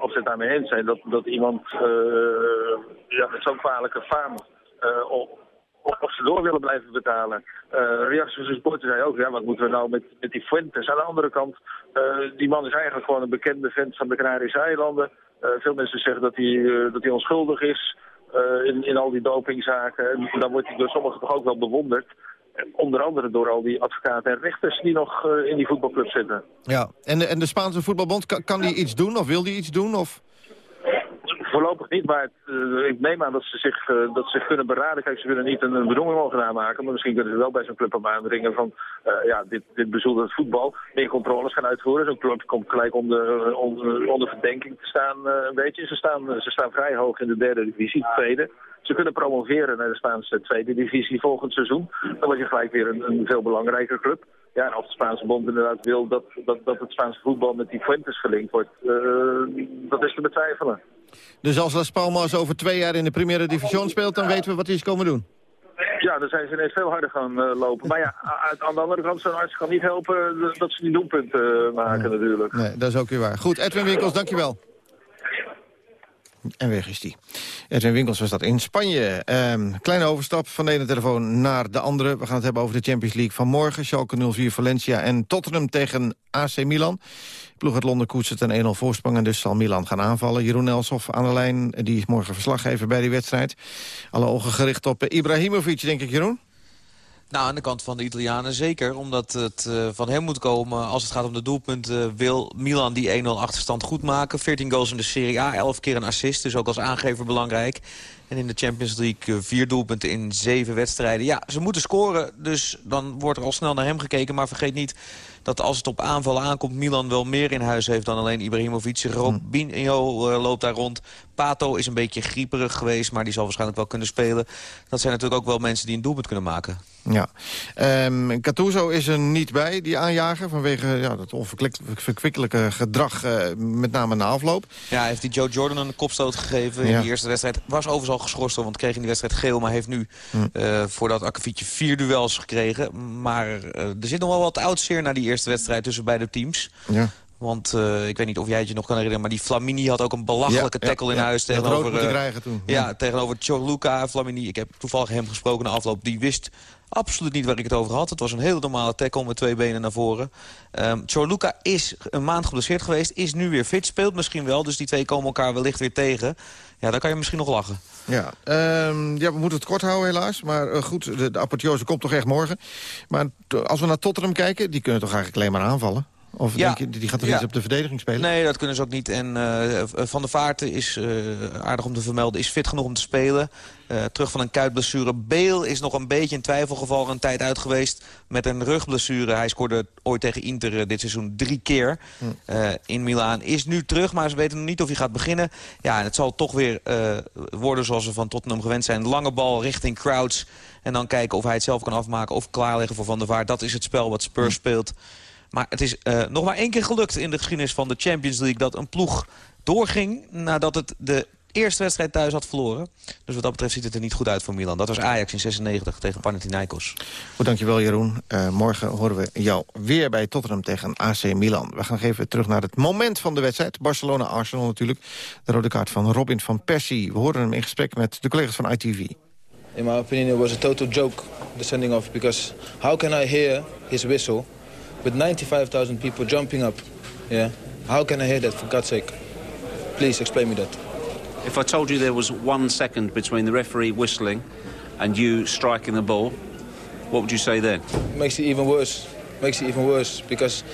[SPEAKER 14] Of ze het daarmee eens zijn dat, dat iemand ja, met zo'n kwalijke faam, of, ze door willen blijven betalen. Eh reacties van zei ook, ja, wat moeten we nou met, met die Fuentes? Aan de andere kant, eh, die man is eigenlijk gewoon een bekende vent van de Canarische eilanden. Eh, veel mensen zeggen dat hij, dat hij onschuldig is in, in al die dopingzaken. En dan wordt hij door sommigen toch ook wel bewonderd. Onder andere door al die advocaten en rechters die nog in die voetbalclub zitten.
[SPEAKER 3] Ja, en de, en de Spaanse voetbalbond, kan, kan die iets doen of wil die iets doen? Of?
[SPEAKER 14] Voorlopig niet, maar het, eh, ik neem aan dat ze, zich, eh, dat ze kunnen beraden. Kijk, ze kunnen niet een, een mogen aanmaken, maar misschien kunnen ze wel bij zo'n club aandringen van, eh, ja, dit, dit bezoekt het voetbal. Meer controles gaan uitvoeren. Zo'n club komt gelijk onder, onder, onder verdenking te staan, een beetje. Ze staan, ze staan vrij hoog in de derde divisie, de tweede. Ze kunnen promoveren naar de Spaanse tweede divisie volgend seizoen. Dan word je gelijk weer een, een veel belangrijker club. Ja, en of de Spaanse bond inderdaad wil dat, dat, dat het Spaanse voetbal met die Fuentes gelinkt wordt, dat is te betwijfelen.
[SPEAKER 3] Dus als Las Palmas over twee jaar in de Primera Division speelt... dan weten we wat hij is komen doen.
[SPEAKER 14] Ja, dan zijn ze ineens veel harder gaan eh, lopen. Maar ja, aan de andere kant, zo'n arts kan niet helpen eh, dat ze die doelpunten eh, maken natuurlijk.
[SPEAKER 3] Nee, dat is ook weer waar. Goed, Edwin Winkels, dankjewel. En weg is die. Edwin Winkels was dat in Spanje. Ehm, kleine overstap van de ene telefoon naar de andere. We gaan het hebben over de Champions League van morgen. Schalke 04 Valencia en Tottenham tegen AC Milan. Ploeg uit Londen koetst een 1-0 voorsprong en dus zal Milan gaan aanvallen. Jeroen Elshoff aan de lijn, die is morgen verslaggever bij die wedstrijd. Alle ogen gericht op Ibrahimovic, denk ik, Jeroen?
[SPEAKER 15] Nou, aan de kant van de Italianen zeker. Omdat het eh, van hem moet komen als het gaat om de doelpunten... wil Milan die 1-0 achterstand goed maken. 14 goals in de Serie A, 11 keer een assist. Dus ook als aangever belangrijk. En in de Champions League eh, vier doelpunten in zeven wedstrijden. Ja, ze moeten scoren, dus dan wordt er al snel naar hem gekeken. Maar vergeet niet dat als het op aanvallen aankomt... Milan wel meer in huis heeft dan alleen Ibrahimovic. Robinho eh, loopt daar rond. Pato is een beetje grieperig geweest, maar die zal waarschijnlijk wel kunnen spelen. Dat zijn natuurlijk ook wel mensen die een doelpunt kunnen maken.
[SPEAKER 3] Ja. Gattuso is er niet bij, die aanjager... vanwege ja, dat onverkwikkelijke gedrag, eh, met name na afloop.
[SPEAKER 15] Ja, heeft die Joe Jordan een kopstoot gegeven in die eerste wedstrijd. Was overigens al geschorst, want kreeg in die wedstrijd geel... maar heeft nu
[SPEAKER 3] Hm.
[SPEAKER 15] eh, voor dat akkefietje vier duels gekregen. Maar eh, er zit nog wel wat oud zeer na die eerste wedstrijd tussen beide teams.
[SPEAKER 3] Ja.
[SPEAKER 15] Want eh, ik weet niet of jij het je nog kan herinneren... maar die Flamini had ook een belachelijke
[SPEAKER 3] Ja, ja,
[SPEAKER 15] tackle in
[SPEAKER 3] ja.
[SPEAKER 15] huis tegenover...
[SPEAKER 3] rood moeten krijgen toen.
[SPEAKER 15] Ja, tegenover Chorluca Flamini. Ik heb toevallig hem gesproken na afloop. Die wist absoluut niet waar ik het over had. Het was een hele normale tackle met twee benen naar voren. Chorluca is een maand geblesseerd geweest. Is nu weer fit, speelt misschien wel. Dus die twee komen elkaar wellicht weer tegen. Ja, dan kan je misschien nog lachen.
[SPEAKER 3] Ja, ehm, ja, we moeten het kort houden helaas. Maar eh, goed, de, de apotheose komt toch echt morgen. Maar als we naar Tottenham kijken, die kunnen toch eigenlijk alleen maar aanvallen? Of
[SPEAKER 15] Ja.
[SPEAKER 3] denk je, die gaat er
[SPEAKER 15] Ja.
[SPEAKER 3] eens op de verdediging spelen?
[SPEAKER 15] Nee, dat kunnen ze ook niet. En eh, Van der Vaarten is, eh, aardig om te vermelden, is fit genoeg om te spelen. Eh, terug van een kuitblessure. Beel is nog een beetje in twijfelgeval een tijd uit geweest met een rugblessure. Hij scoorde ooit tegen Inter dit seizoen drie keer eh, in Milaan. Is nu terug, maar ze weten nog niet of hij gaat beginnen. Ja, en het zal toch weer worden zoals we van Tottenham gewend zijn. Lange bal richting Crouch. En dan kijken of hij het zelf kan afmaken of klaarleggen voor Van der Vaart. Dat is het spel wat Spurs speelt. Maar het is eh, nog maar één keer gelukt in de geschiedenis van de Champions League... dat een ploeg doorging nadat het de eerste wedstrijd thuis had verloren. Dus wat dat betreft ziet het er niet goed uit voor Milan. Dat was Ajax in 96 tegen Panathinaikos.
[SPEAKER 3] Goed, dankjewel Jeroen. Eh, morgen horen we jou weer bij Tottenham tegen AC Milan. We gaan nog even terug naar het moment van de wedstrijd. Barcelona-Arsenal natuurlijk. De rode kaart van Robin van Persie. We horen hem in gesprek met de collega's van ITV.
[SPEAKER 16] In my opinion, it was a total joke, the sending off, because how can I hear his whistle with 95,000 people jumping up? Yeah, how can I hear that, for God's sake? Please explain me that.
[SPEAKER 17] If I told you there was one second between the referee whistling and you striking the ball, what would you say then?
[SPEAKER 16] Makes it even worse. Makes it even worse because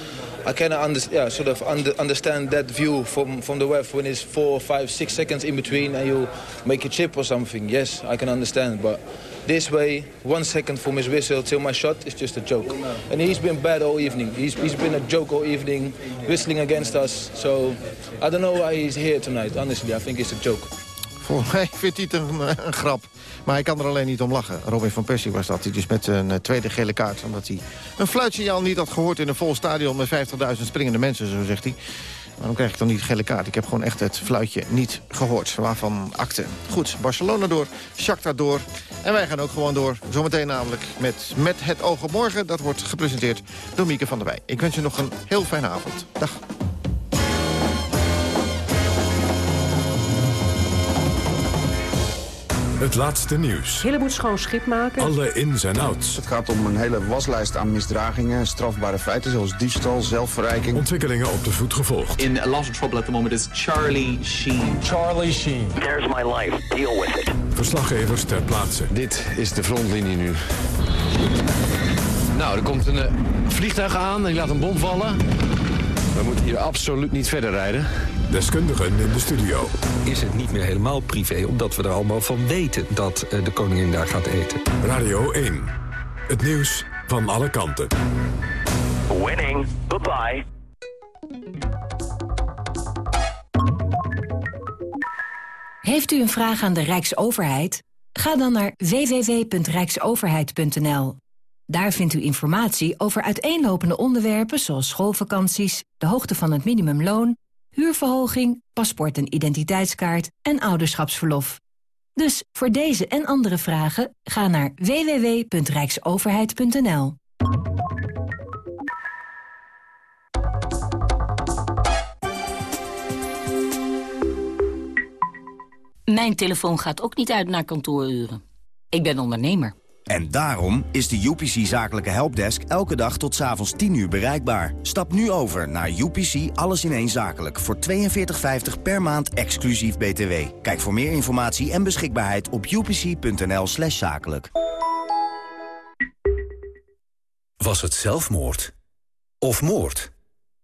[SPEAKER 16] I cannot under, yeah, sort of under, understand that view from, from the ref when it's four, five, six seconds in between and you make a chip or something. Yes, I can understand, but this way, one second from his whistle till my shot is just a joke. And he's been bad all evening. He's, he's been a joke all evening, whistling against us. So I don't know why he's here tonight. Honestly, I think it's a joke.
[SPEAKER 3] Volgens mij vindt hij het een, eh, grap. Maar hij kan er alleen niet om lachen. Robin van Persie was dat. Hij dus met een eh, tweede gele kaart. Omdat hij een fluitsignaal niet had gehoord in een vol stadion... met 50.000 springende mensen, zo zegt hij. Waarom krijg ik dan niet gele kaart? Ik heb gewoon echt het fluitje niet gehoord. Waarvan akte. Goed, Barcelona door, Shakhtar door. En wij gaan ook gewoon door. Zometeen namelijk met Met het oog op morgen. Dat wordt gepresenteerd door Mieke van der Wij. Ik wens je nog een heel fijne avond. Dag.
[SPEAKER 18] Het laatste nieuws.
[SPEAKER 19] Hille moet schoon schip maken.
[SPEAKER 18] Alle ins en outs.
[SPEAKER 20] Het gaat om een hele waslijst aan misdragingen, strafbare feiten zoals diefstal, zelfverrijking.
[SPEAKER 18] Ontwikkelingen op de voet gevolgd.
[SPEAKER 21] In a lot of trouble at the moment is Charlie Sheen.
[SPEAKER 18] Charlie Sheen.
[SPEAKER 21] There's my life. Deal with it.
[SPEAKER 18] Verslaggevers ter plaatse.
[SPEAKER 22] Dit is de frontlinie nu. Nou, er komt een eh, vliegtuig aan en die laat een bom vallen. We moeten hier absoluut niet verder rijden.
[SPEAKER 18] Deskundigen in de studio.
[SPEAKER 23] Is het niet meer helemaal privé, omdat we er allemaal van weten dat eh, de koningin daar gaat eten.
[SPEAKER 18] Radio 1. Het nieuws van alle kanten.
[SPEAKER 21] Winning. Bye-bye.
[SPEAKER 24] Heeft u een vraag aan de Rijksoverheid? Ga dan naar www.rijksoverheid.nl. Daar vindt u informatie over uiteenlopende onderwerpen zoals schoolvakanties, de hoogte van het minimumloon, huurverhoging, paspoort en identiteitskaart en ouderschapsverlof. Dus voor deze en andere vragen ga naar www.rijksoverheid.nl.
[SPEAKER 25] Mijn telefoon gaat ook niet uit naar kantooruren. Ik ben ondernemer.
[SPEAKER 26] En daarom is de UPC Zakelijke Helpdesk elke dag tot s'avonds 10 uur bereikbaar. Stap nu over naar UPC Alles in één Zakelijk voor 42,50 per maand exclusief BTW. Kijk voor meer informatie en beschikbaarheid op upc.nl slash zakelijk.
[SPEAKER 27] Was het zelfmoord? Of moord?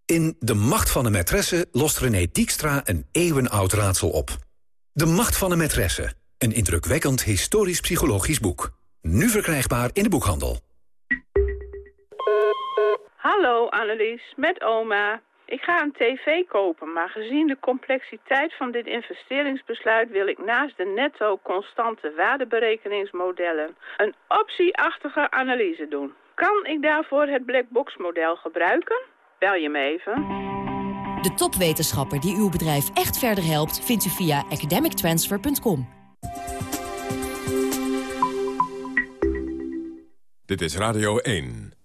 [SPEAKER 27] In De Macht van de Maîtresse lost René Diekstra een eeuwenoud raadsel op. De Macht van de Maîtresse. Een indrukwekkend historisch-psychologisch boek. Nu verkrijgbaar in de boekhandel.
[SPEAKER 28] Hallo Annelies, met oma. Ik ga een tv kopen, maar gezien de complexiteit van dit investeringsbesluit wil ik naast de netto constante waardeberekeningsmodellen een optieachtige analyse doen. Kan ik daarvoor het blackbox model gebruiken? Bel je me even.
[SPEAKER 29] De topwetenschapper die uw bedrijf echt verder helpt... vindt u via academictransfer.com.
[SPEAKER 18] Dit is Radio 1.